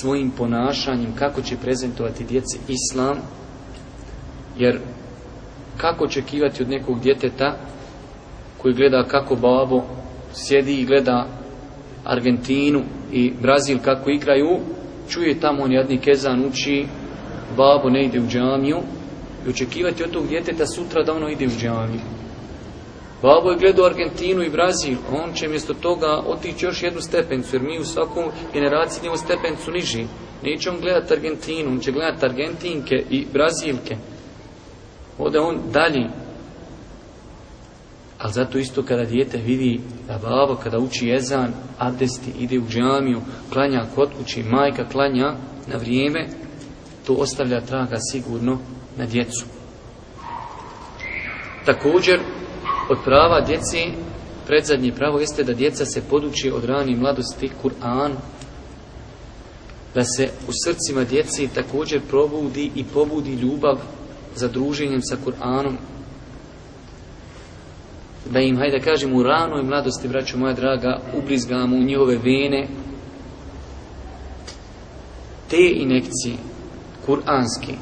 svojim ponašanjem, kako će prezentovati djeci islam, jer kako očekivati od nekog djeteta koji gleda kako babo sjedi i gleda Argentinu i Brazil kako igraju, čuje tamo on jedni kezan uči, babo ne ide u džamiju i očekivati od tog djeteta sutra da ono ide u džamiju. Babo je gledao Argentinu i Brazil, on će mjesto toga otići još jednu stepenicu, jer mi u svakom generaciji idemo stepenicu niži. Neće on gledati Argentinu, on će gledati Argentinke i Brazilke. Ode on dalje. Ali zato isto kada dijete vidi da babo kada uči jezan, abdesti, ide u džamiju, klanja kod kući, majka klanja na vrijeme, to ostavlja traga sigurno na djecu. Također, od prava djeci, predzadnje pravo jeste da djeca se poduči od rani mladosti Kur'an, da se u srcima djeci također probudi i pobudi ljubav za druženjem sa Kur'anom, da im, hajde kažem, u ranoj mladosti, braćo moja draga, ubrizgamo u njihove vene te inekcije, kuranske,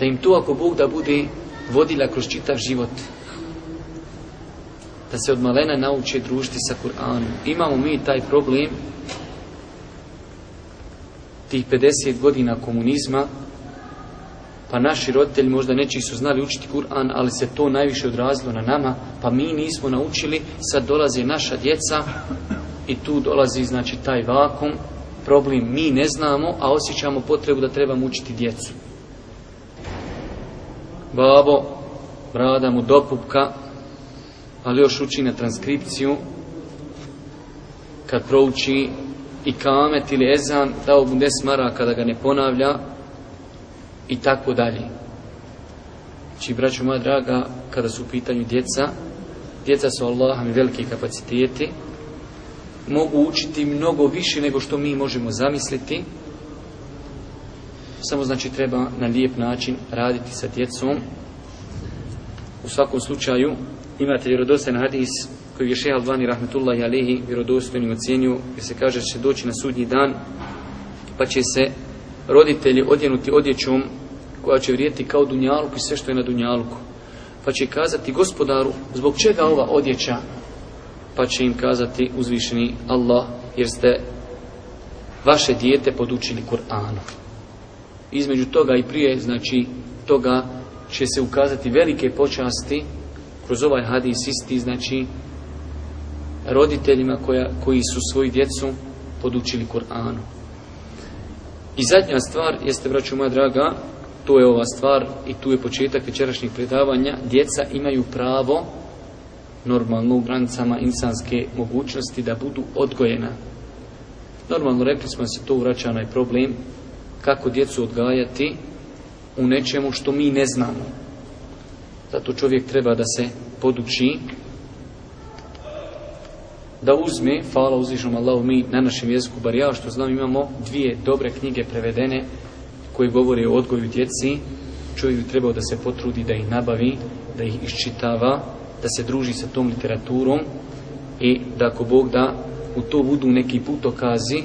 da im to ako Bog da bude vodila kroz čitav život, da se od malena nauče družiti sa Kur'anom. Imamo mi taj problem tih 50 godina komunizma, pa naši roditelji možda neći su znali učiti Kur'an, ali se to najviše odrazilo na nama, pa mi nismo naučili, sad dolaze naša djeca i tu dolazi znači taj vakum, problem mi ne znamo, a osjećamo potrebu da trebamo učiti djecu. Babo, brada mu dokupka, ali još uči na transkripciju, kad prouči i kamet ili ezan, dao mu des mara kada ga ne ponavlja, i tako dalje. Znači, braću moja draga, kada su u pitanju djeca, djeca su Allahom i veliki kapaciteti, mogu učiti mnogo više nego što mi možemo zamisliti, samo znači treba na lijep način raditi sa djecom. U svakom slučaju imate vjerodostojni hadis koji je šeha Albani rahmetullahi alihi vjerodostojnim ocjenju gdje se kaže da će doći na sudnji dan pa će se roditelji odjenuti odjećom koja će vrijediti kao dunjaluk i sve što je na dunjaluku. Pa će kazati gospodaru, zbog čega ova odjeća? Pa će im kazati uzvišeni Allah, jer ste vaše dijete podučili Kur'anom. Između toga i prije, znači, toga će se ukazati velike počasti kroz ovaj hadis isti, znači, roditeljima koja, koji su svoju djecu podučili Kur'anu. I zadnja stvar jeste, braću moja draga, to je ova stvar i tu je početak večerašnjeg predavanja. Djeca imaju pravo normalno u granicama insanske mogućnosti da budu odgojena. Normalno rekli smo da se to vraća onaj problem kako djecu odgajati u nečemu što mi ne znamo. Zato čovjek treba da se poduči da uzme, hvala uzvišnom Allahu mi na našem jeziku, bar ja što znam imamo dvije dobre knjige prevedene koji govore o odgoju djeci, čovjek bi trebao da se potrudi da ih nabavi, da ih iščitava, da se druži sa tom literaturom i da ako Bog da u to budu neki putokazi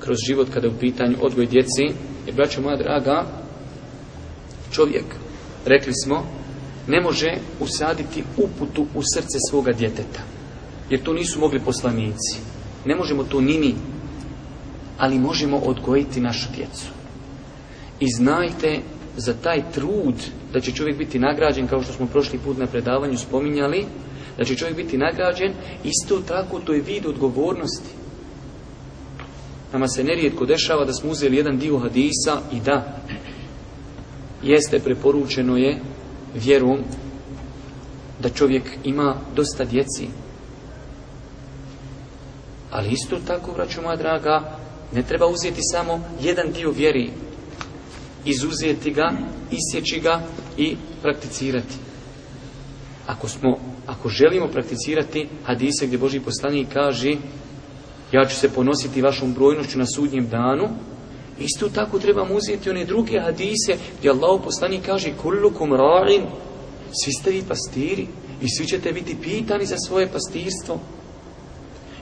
kroz život kada je u pitanju odgoj djeci. I braćo moja draga, čovjek, rekli smo, ne može usaditi uputu u srce svoga djeteta. Jer to nisu mogli poslanici. Ne možemo to ni mi. Ali možemo odgojiti našu djecu. I znajte za taj trud da će čovjek biti nagrađen, kao što smo prošli put na predavanju spominjali, da će čovjek biti nagrađen, isto tako to je vid odgovornosti. Nama se nerijetko dešava da smo uzeli jedan dio hadisa i da, jeste preporučeno je vjerom da čovjek ima dosta djeci. Ali isto tako, vraću moja draga, ne treba uzeti samo jedan dio vjeri, izuzeti ga, isjeći ga i prakticirati. Ako smo, ako želimo prakticirati hadise gdje Boži poslanik kaže ja ću se ponositi vašom brojnošću na sudnjem danu, isto tako trebamo uzeti one druge hadise gdje Allah poslanik kaže kullukum ra'in, svi ste vi pastiri i svi ćete biti pitani za svoje pastirstvo.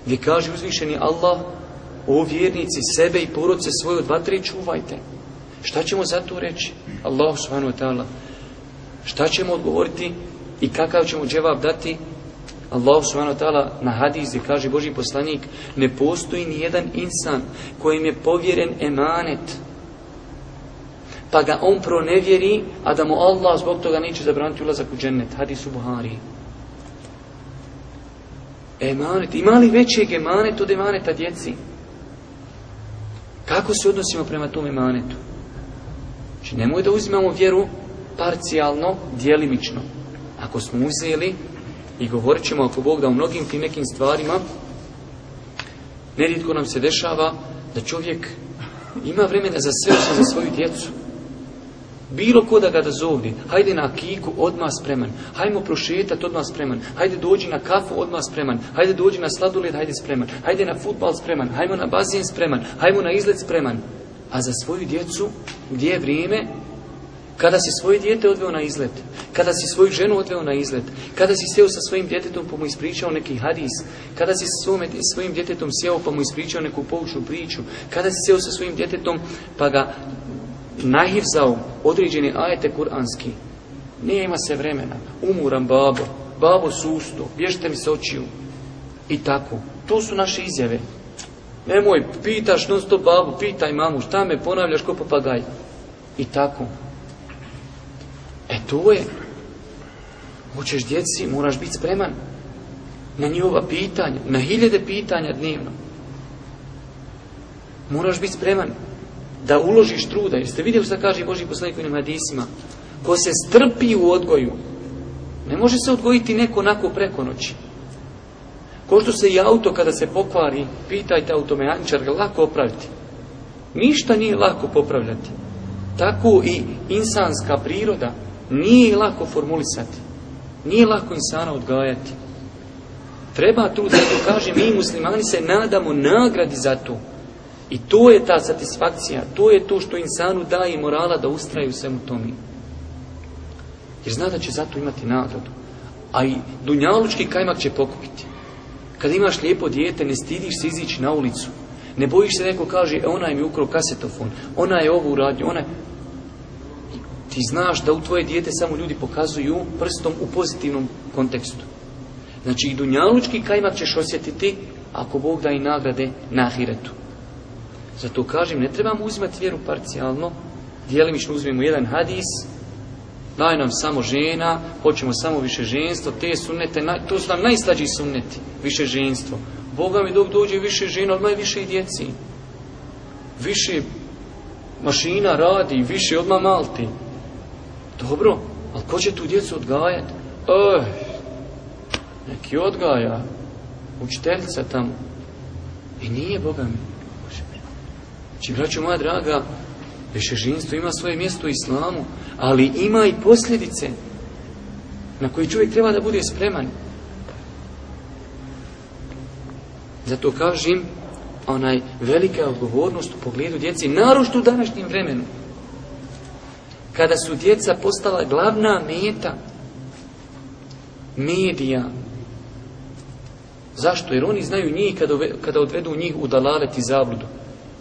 Gdje kaže uzvišeni Allah, o vjernici, sebe i porodce svoje od vatre čuvajte. Šta ćemo za to reći? Allah subhanahu wa ta'ala. Šta ćemo odgovoriti i kakav ćemo dževab dati? Allah subhanahu wa ta'ala na gdje kaže Boži poslanik ne postoji ni jedan insan kojim je povjeren emanet pa ga on pronevjeri a da mu Allah zbog toga neće zabraniti ulazak u džennet. Hadis u Buhari. Emanet. Ima li većeg emaneta od emaneta djeci? Kako se odnosimo prema tom emanetu? Znači, nemoj da uzimamo vjeru parcijalno, dijelimično. Ako smo uzeli i govorit ćemo ako Bog da u mnogim tim nekim stvarima, nerijetko nam se dešava da čovjek ima vremena za sve za svoju djecu. Bilo ko da ga da zovni, hajde na kiku, odmah spreman. Hajmo prošetat, odmah spreman. Hajde dođi na kafu, odmah spreman. Hajde dođi na sladoled, hajde spreman. Hajde na futbal spreman. Hajmo na bazen spreman. Hajmo na izlet spreman. A za svoju djecu, gdje je vrijeme? Kada si svoje dijete odveo na izlet, kada si svoju ženu odveo na izlet, kada si sjeo sa svojim djetetom pa mu ispričao neki hadis, kada si sa svojim, svojim djetetom sjeo pa mu ispričao neku poučnu priču, kada si sjeo sa svojim djetetom pa ga nahivzao određene ajete kuranski. Nema se vremena. Umuram babo. Babo susto. Bježite mi se očiju. I tako. To su naše izjave. Nemoj, pitaš non stop babu, pitaj mamu, šta me ponavljaš ko papagaj. I tako. E to je. Hoćeš djeci, moraš biti spreman. Na njihova pitanja, na hiljade pitanja dnevno. Moraš biti spreman da uložiš truda. Jeste vidjeli šta kaže Boži poslanik u hadisima? Ko se strpi u odgoju, ne može se odgojiti neko onako preko noći. Ko što se i auto kada se pokvari, pitajte automehaničar lako opraviti. Ništa nije lako popravljati. Tako i insanska priroda nije lako formulisati. Nije lako insana odgajati. Treba tu da to kaže, mi muslimani se nadamo nagradi za to. I to je ta satisfakcija, to je to što insanu daje morala da ustraju svemu tome. Jer zna da će zato imati nagradu. A i dunjalučki kajmak će pokupiti. Kada imaš lijepo dijete, ne stidiš se izići na ulicu. Ne bojiš se neko kaže, e, ona je mi ukro kasetofon, ona je ovu uradio, ona je... Ti znaš da u tvoje dijete samo ljudi pokazuju prstom u pozitivnom kontekstu. Znači i dunjalučki kajmak ćeš osjetiti ako Bog da i nagrade na ahiretu. Zato kažem, ne trebamo uzimati vjeru parcijalno, dijelimično uzmemo jedan hadis, daj nam samo žena, hoćemo samo više ženstvo, te sunnete, to su nam najslađi sunneti, više ženstvo. Boga mi dok dođe više žena, odmah je više i djeci. Više mašina radi, više odmah malti. Dobro, ali ko će tu djecu odgajati? Ej, neki odgaja, učiteljica tamo. I nije Boga mi. Znači, braćo moja draga, ženstvo ima svoje mjesto u islamu, ali ima i posljedice na koje čovjek treba da bude spreman. Zato kažem, onaj velika odgovornost u pogledu djeci, naročito u današnjem vremenu. Kada su djeca postala glavna meta medija. Zašto? Jer oni znaju njih kada, odvedu njih u dalalet i zabludu.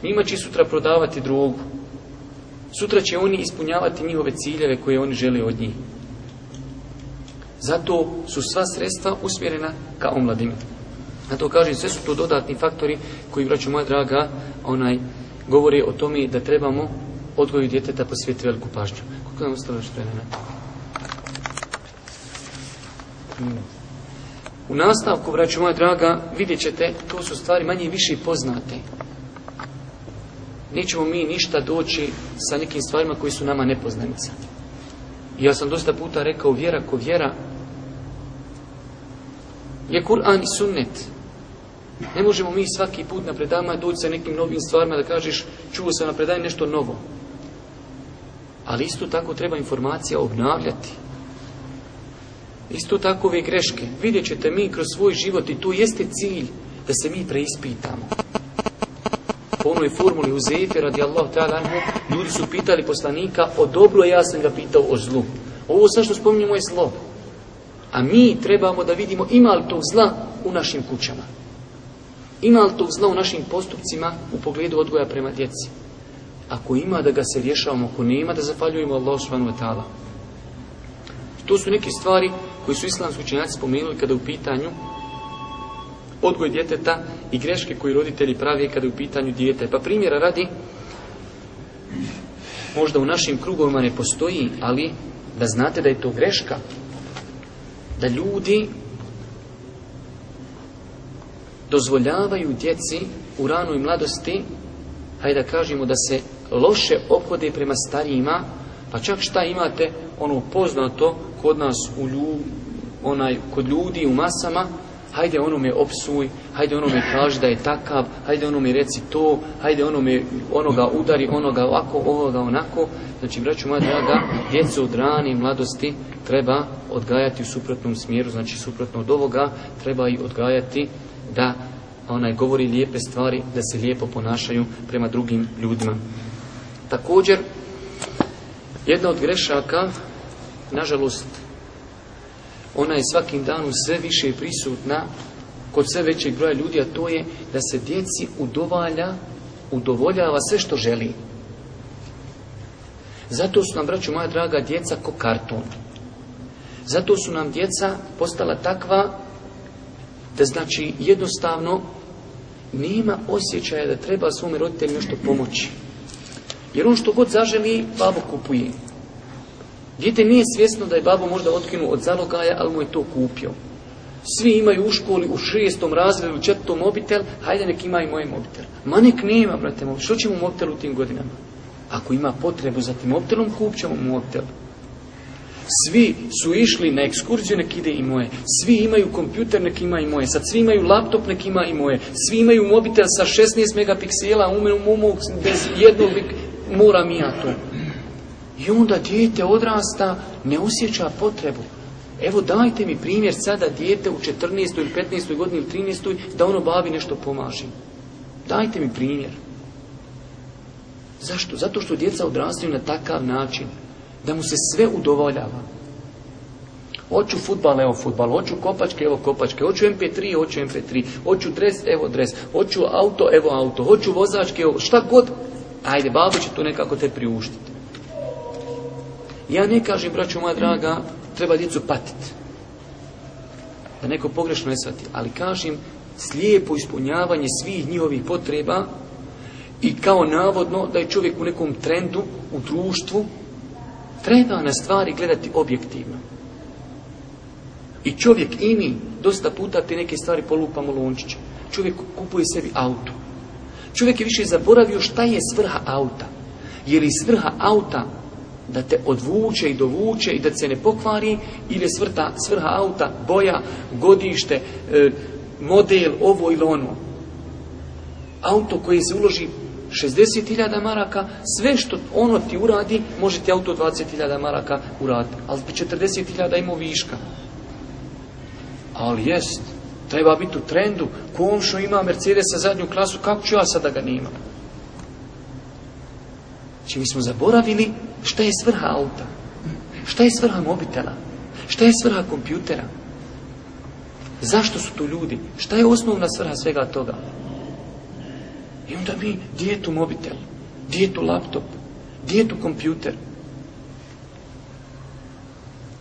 Njima će sutra prodavati drogu. Sutra će oni ispunjavati njihove ciljeve koje oni žele od njih. Zato su sva sredstva usmjerena ka omladini. Zato kažem, sve su to dodatni faktori koji, braću moja draga, onaj, govori o tome da trebamo odgoju djeteta posvijeti veliku pažnju. Koliko nam ostalo još vremena? U nastavku, braću moja draga, vidjet ćete, to su stvari manje i više poznate nećemo mi ništa doći sa nekim stvarima koji su nama nepoznanica. ja sam dosta puta rekao vjera ko vjera je Kur'an i sunnet. Ne možemo mi svaki put na predama doći sa nekim novim stvarima da kažeš čuo sam na predaji nešto novo. Ali isto tako treba informacija obnavljati. Isto tako ove greške. Vidjet ćete mi kroz svoj život i to jeste cilj da se mi preispitamo po onoj formuli u radijallahu ta'ala ljudi su pitali poslanika o dobru, a ja sam ga pitao o zlu. Ovo sve što spominjemo je zlo. A mi trebamo da vidimo ima li tog zla u našim kućama. Ima li tog zla u našim postupcima u pogledu odgoja prema djeci. Ako ima da ga se rješavamo, ako nema da zafaljujemo Allah subhanahu wa. To su neke stvari koje su islamski učenjaci spomenuli kada u pitanju odgoj djeteta i greške koje roditelji pravi kada je u pitanju dijete. Pa primjera radi, možda u našim krugovima ne postoji, ali da znate da je to greška. Da ljudi dozvoljavaju djeci u ranoj mladosti, hajde da kažemo da se loše ophode prema starijima, pa čak šta imate ono poznato kod nas u lju, onaj, kod ljudi u masama, hajde onome opsuj, hajde onome kaži da je takav, hajde onome reci to, hajde onome onoga udari, onoga ovako, ovoga onako. Znači, braću moja draga, djecu od rane mladosti treba odgajati u suprotnom smjeru, znači suprotno od ovoga, treba i odgajati da onaj govori lijepe stvari, da se lijepo ponašaju prema drugim ljudima. Također, jedna od grešaka, nažalost, ona je svakim danom sve više prisutna kod sve većeg broja ljudi, a to je da se djeci udovalja, udovoljava sve što želi. Zato su nam, braću moja draga, djeca ko karton. Zato su nam djeca postala takva da znači jednostavno nema osjećaja da treba svome roditelju nešto pomoći. Jer on što god zaželi, babo kupuje. Dijete nije svjesno da je babo možda otkinu od zalogaja, ali mu je to kupio. Svi imaju u školi u šestom razredu, četvrtom mobitel, hajde nek ima i moj mobitel. Ma nek nema, brate, mobitel. Što će mu mobitel u tim godinama? Ako ima potrebu za tim mobitelom, kupit ćemo mu mobitel. Svi su išli na ekskurziju, nek ide i moje. Svi imaju kompjuter, nek ima i moje. Sad svi imaju laptop, nek ima i moje. Svi imaju mobitel sa 16 megapiksela, ume momu bez jednog, moram i ja to. I onda dijete odrasta, ne osjeća potrebu. Evo dajte mi primjer sada dijete u 14. ili 15. godini ili 13. da ono bavi nešto pomaži. Dajte mi primjer. Zašto? Zato što djeca odrastaju na takav način da mu se sve udovoljava. Hoću futbal, evo futbal, hoću kopačke, evo kopačke, hoću MP3, hoću MP3, hoću dres, evo dres, hoću auto, evo auto, hoću vozačke, evo šta god. Ajde, babo će to nekako te priuštiti. Ja ne kažem, braću moja draga, treba djecu patiti. Da neko pogrešno ne shvati. Ali kažem, slijepo ispunjavanje svih njihovih potreba i kao navodno da je čovjek u nekom trendu, u društvu, treba na stvari gledati objektivno. I čovjek i dosta puta te neke stvari polupamo lončiće. Čovjek kupuje sebi auto. Čovjek je više zaboravio šta je svrha auta. Je li svrha auta da te odvuče i dovuče i da se ne pokvari ili je svrha, auta boja, godište, e, model, ovo ili ono. Auto koji se uloži 60.000 maraka, sve što ono ti uradi, može ti auto 20.000 maraka uraditi. Ali bi 40.000 imao viška. Ali jest, treba biti u trendu. Komšo ima Mercedesa zadnju klasu, kako ću ja sad da ga nimam? Znači mi smo zaboravili šta je svrha auta. Šta je svrha mobitela? Šta je svrha kompjutera? Zašto su tu ljudi? Šta je osnovna svrha svega toga? I onda mi dijetu mobitel, dijetu laptop, dijetu kompjuter.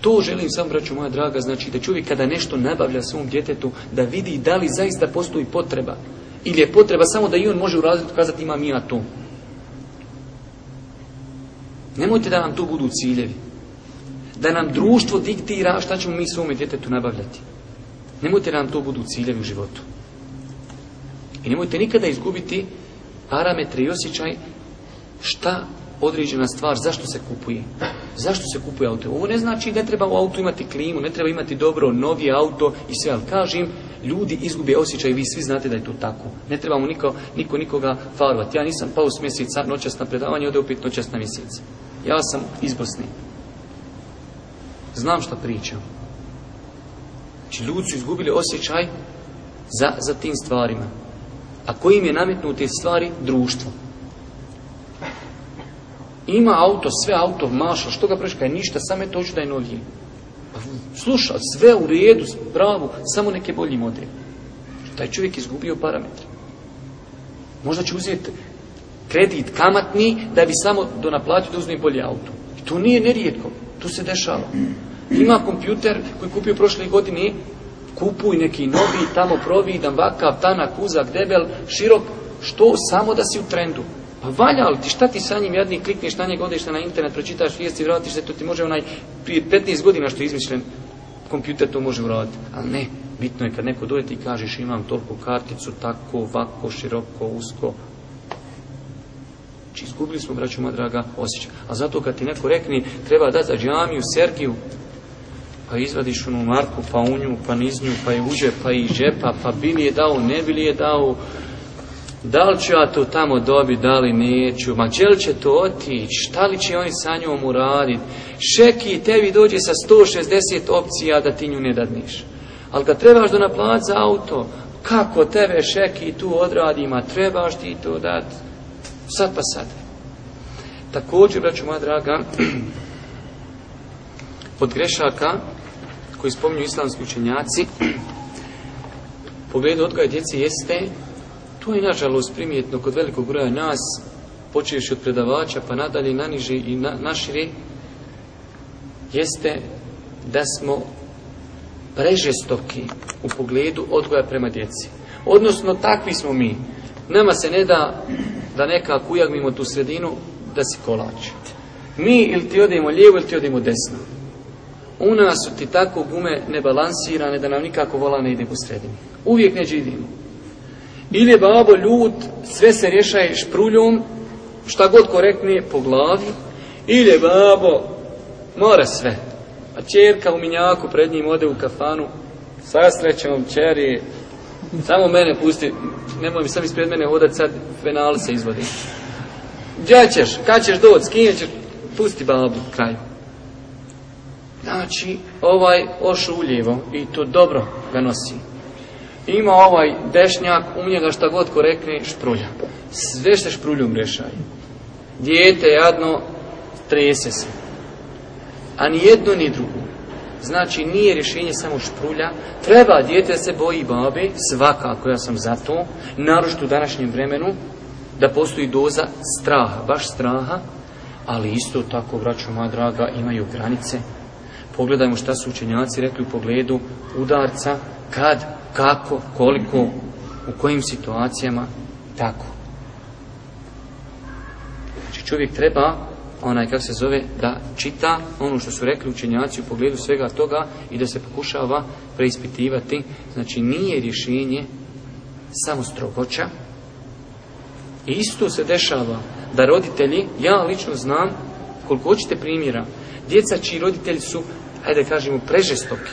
To želim sam, braću moja draga, znači da čovjek kada nešto nabavlja svom djetetu, da vidi da li zaista postoji potreba. Ili je potreba samo da i on može u razredu kazati imam ja to. Nemojte da nam to budu ciljevi. Da nam društvo diktira šta ćemo mi svome djetetu nabavljati. Nemojte da nam to budu ciljevi u životu. I nemojte nikada izgubiti parametre i osjećaj šta određena stvar, zašto se kupuje. Zašto se kupuje auto? Ovo ne znači ne treba u autu imati klimu, ne treba imati dobro, novi auto i sve, ali kažem, ljudi izgube osjećaj i vi svi znate da je to tako. Ne trebamo niko, niko nikoga farovati. Ja nisam pao s mjeseca noćas na predavanje, ode opet noćas na mjesec. Ja sam iz Bosne. Znam šta pričam. Znači, ljudi su izgubili osjećaj za, za tim stvarima. A kojim je nametnuo te stvari? Društvo. Ima auto, sve auto maša, što ga preška je ništa, samo je to da je noviji. Sluša, sve u redu, pravu, samo neke bolji model. Taj čovjek izgubio parametre. Možda će uzeti kredit kamatni da bi samo do naplatio da uzme bolji auto. I to nije nerijetko, to se dešava. Ima kompjuter koji kupio prošle godine, kupuj neki novi, tamo providan, vakav, tanak, uzak, debel, širok, što samo da si u trendu. Pa valja li ti, šta ti sa njim jadni klikneš na njega, odeš na internet, pročitaš vijesti, vratiš se, to ti može onaj prije 15 godina što je izmišljen kompjuter to može uraditi. Ali ne, Bitno je kad neko dođe ti kažeš imam toliko karticu, tako, ovako, široko, usko. Znači izgubili smo, braću moja draga, osjećaj. A zato kad ti neko rekni treba dati za džamiju, sergiju, pa izvadiš onu marku, pa unju, pa niznju, pa i uđe, pa i žepa, pa bili je dao, ne bili je dao, da li ću ja to tamo dobiti, da li neću, ma gdje li će to otići, šta li će oni sa njom uraditi, šeki tebi dođe sa 160 opcija da ti nju ne dadniš. Ali kad trebaš da naplat za auto, kako tebe šeki tu odradi, ma trebaš ti to dati, sad pa sad. Također, braću moja draga, od grešaka koji spominju islamski učenjaci, pogledu odgoja djece jeste, to je nažalost primjetno kod velikog broja nas, počevši od predavača pa nadalje naniže i na, našire, jeste da smo prežestoki u pogledu odgoja prema djeci. Odnosno, takvi smo mi. Nama se ne da da nekako ujagmimo tu sredinu, da si kolač. Mi ili ti odemo lijevo ili ti odemo desno. U nas su ti tako gume nebalansirane da nam nikako vola ne ide po sredini. Uvijek neđe idemo. Ili je babo ljud, sve se rješaje špruljom, šta god korektnije po glavi, ili je babo, mora sve. A čerka u minjaku pred njim ode u kafanu, sa srećom čeri, samo mene pusti, nemoj mi sam ispred mene hodat sad, penal se izvodi. Gdje ćeš, kad ćeš doći, s ćeš, pusti babu, kraj. Znači, ovaj ošu uljevo i to dobro ga nosi. Ima ovaj dešnjak, u njega šta god ko rekne, šprulja. Sve se špruljom rješaje. Dijete jadno trese se. A ni jedno ni drugo. Znači nije rješenje samo šprulja. Treba dijete da se boji babe, svakako ja sam za to, naročito u današnjem vremenu, da postoji doza straha, baš straha, ali isto tako, braćo moja draga, imaju granice. Pogledajmo šta su učenjaci rekli u pogledu udarca, kad, kako, koliko, u kojim situacijama, tako. Znači čovjek treba onaj kako se zove da čita ono što su rekli učenjaci u pogledu svega toga i da se pokušava preispitivati. Znači nije rješenje samo strogoća. I isto se dešava da roditelji, ja lično znam koliko hoćete primjera, djeca čiji roditelji su, hajde kažemo, prežestoki,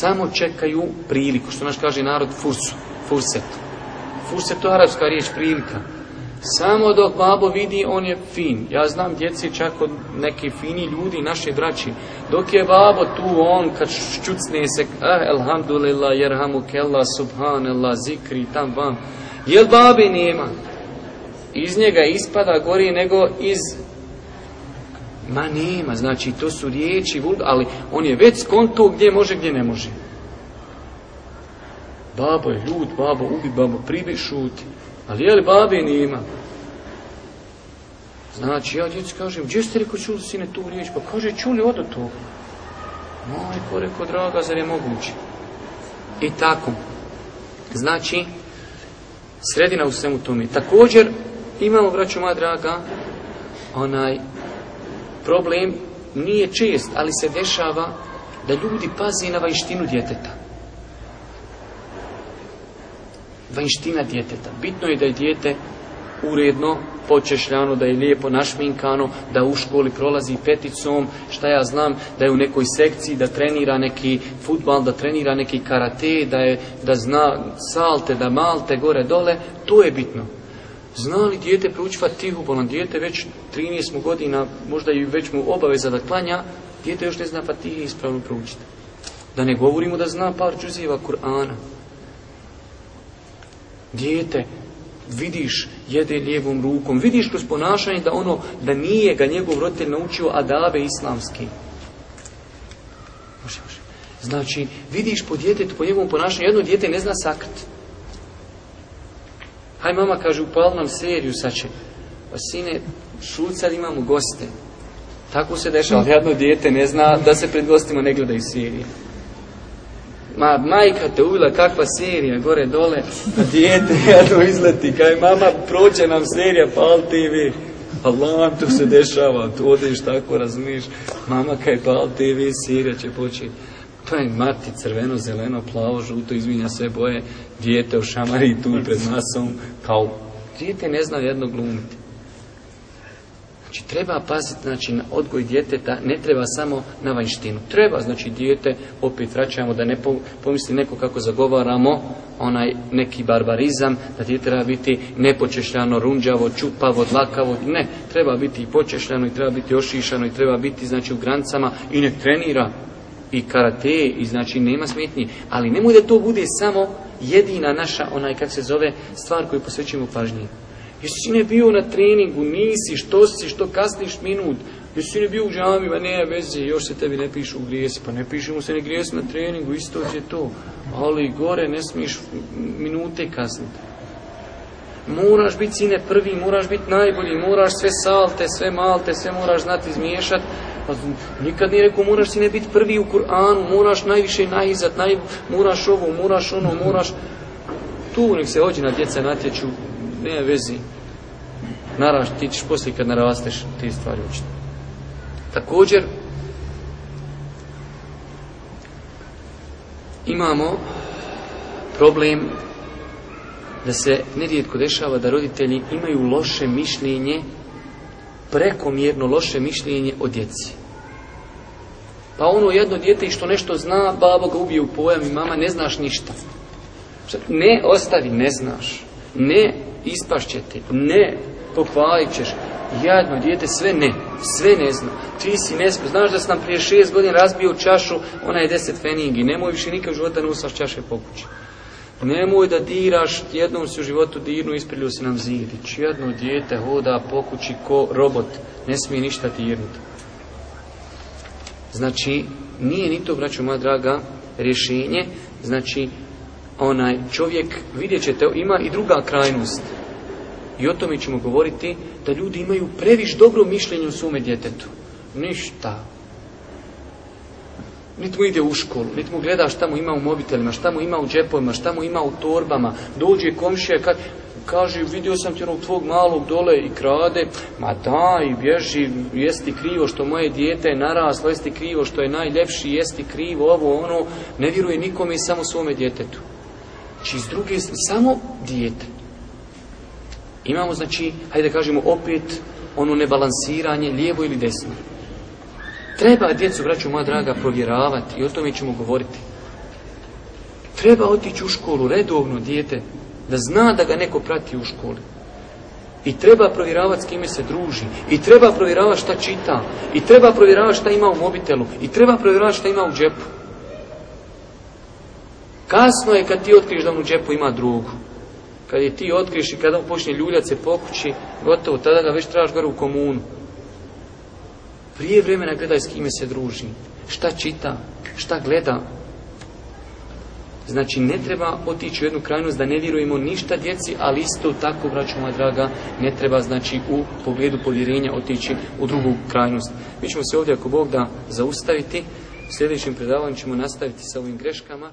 samo čekaju priliku, što naš kaže narod fursu, furset. Furset to je arapska riječ prilika. Samo dok babo vidi, on je fin. Ja znam djeci čak od neki fini ljudi, naše braći. Dok je babo tu, on kad ščucne se, ah, elhamdulillah, jerhamu kella, subhanallah, zikri, tam vam. Jel babi nema? Iz njega ispada gori nego iz... Ma nema, znači to su riječi, ali on je već skonto gdje može, gdje ne može. Babo je ljud, babo ubi, babo pribi, šuti. Ali je li babi nima? Znači, ja djeci kažem, gdje ste rekao čuli sine tu riječ? Pa kaže, čuli od to. Majko, rekao, draga, zar je moguće? I tako. Znači, sredina u svemu tome. Također, imamo, braću moja draga, onaj problem nije čest, ali se dešava da ljudi pazi na vanjštinu djeteta. vanjština djeteta. Bitno je da je dijete uredno, počešljano, da je lijepo našminkano, da u školi prolazi peticom, šta ja znam, da je u nekoj sekciji, da trenira neki futbal, da trenira neki karate, da, je, da zna salte, da malte, gore, dole, to je bitno. Zna li dijete proučiti fatihu, bolan dijete već 13 godina, možda i već mu obaveza da klanja, dijete još ne zna fatihe ispravno proučiti. Da ne govorimo da zna par džuzijeva Kur'ana dijete vidiš jede lijevom rukom, vidiš kroz ponašanje da ono, da nije ga njegov roditelj naučio adabe islamski. Može, može. Znači, vidiš po djetetu, po njegovom ponašanju, jedno dijete ne zna sakrt. Haj mama kaže, upal nam seriju, sad će. Pa sine, šut sad imamo goste. Tako se dešava, jedno dijete ne zna da se pred gostima ne gledaju serije. Ma, majka te uvila kakva serija, gore dole, a dijete jedno izleti, kaj mama prođe nam serija, pal TV. Allah, to se dešava, tu odeš tako, razumiješ, mama kaj pal TV, serija će početi. To je mati, crveno, zeleno, plavo, žuto, izvinja sve boje, dijete u šamari tu pred masom, kao dijete ne zna jedno glumiti. Znači treba paziti znači, na odgoj djeteta, ne treba samo na vanjštinu. Treba, znači dijete, opet vraćamo da ne pomisli neko kako zagovaramo onaj neki barbarizam, da dijete treba biti nepočešljano, runđavo, čupavo, dlakavo. Ne, treba biti i počešljano i treba biti ošišano i treba biti znači u grancama i ne trenira i karate i znači nema smetnji. Ali nemoj da to bude samo jedina naša, onaj kak se zove, stvar koju posvećujemo pažnji. Jesi ne bio na treningu, nisi, što si, što kasniš minut, jesi ne bio u džami, ma nema veze, još se tebi ne pišu grijesi, pa ne pišemo se ne grijesi na treningu, isto je to, ali gore ne smiješ minute kasniti. Moraš biti sine prvi, moraš biti najbolji, moraš sve salte, sve malte, sve moraš znati izmiješati. Pa nikad nije rekao moraš sine biti prvi u Kur'anu, moraš najviše najizat, naj, moraš ovo, moraš ono, moraš... Tu nek se hođi na djeca natječu, nema vezi. Naravno, ti ćeš poslije kad narasteš te stvari učiti. Također, imamo problem da se nerijetko dešava da roditelji imaju loše mišljenje, prekomjerno loše mišljenje o djeci. Pa ono jedno dijete i što nešto zna, babo ga ubije u pojam i mama ne znaš ništa. Ne ostavi, ne znaš. Ne ispašće ti. Ne pohvalit ćeš. Jadno dijete sve ne. Sve ne zna. Ti si ne Znaš da sam prije šest godina razbio čašu, ona je deset feningi. Nemoj više nikad u života ne čaše po kući. Nemoj da diraš, jednom si u životu dirnu, isprilju se nam zidić. Jedno dijete hoda po kući ko robot. Ne smije ništa dirnuti. Znači, nije ni to, braćo moja draga, rješenje. Znači, onaj čovjek, vidjet ćete, ima i druga krajnost. I o tome ćemo govoriti da ljudi imaju previš dobro mišljenje o svome djetetu. Ništa. Niti mu ide u školu, niti mu gleda šta mu ima u mobitelima, šta mu ima u džepovima, šta mu ima u torbama. Dođe komšija kad kaže vidio sam ti onog tvog malog dole i krade, ma daj, bježi, jesti krivo što moje dijete je naraslo, jesti krivo što je najljepši, jesti krivo, ovo ono, ne vjeruje nikome i samo svome djetetu. Znači, s druge samo dijete. Imamo, znači, hajde kažemo, opet ono nebalansiranje, lijevo ili desno. Treba djecu, braću moja draga, provjeravati i o tome ćemo govoriti. Treba otići u školu, redovno dijete, da zna da ga neko prati u školi. I treba provjeravati s kime se druži. I treba provjeravati šta čita. I treba provjeravati šta ima u mobitelu. I treba provjeravati šta ima u džepu. Kasno je kad ti otkriješ da mu u džepu ima drugu. Kad je ti otkriješ i kada on počne ljuljati se po kući, gotovo, tada ga već trebaš gore u komunu. Prije vremena gledaj s kime se druži. Šta čita, šta gleda. Znači ne treba otići u jednu krajnost da ne vjerujemo ništa djeci, ali isto tako, braćo moja draga, ne treba znači u pogledu povjerenja otići u drugu krajnost. Mi ćemo se ovdje ako Bog da zaustaviti. U sljedećem predavanju ćemo nastaviti sa ovim greškama.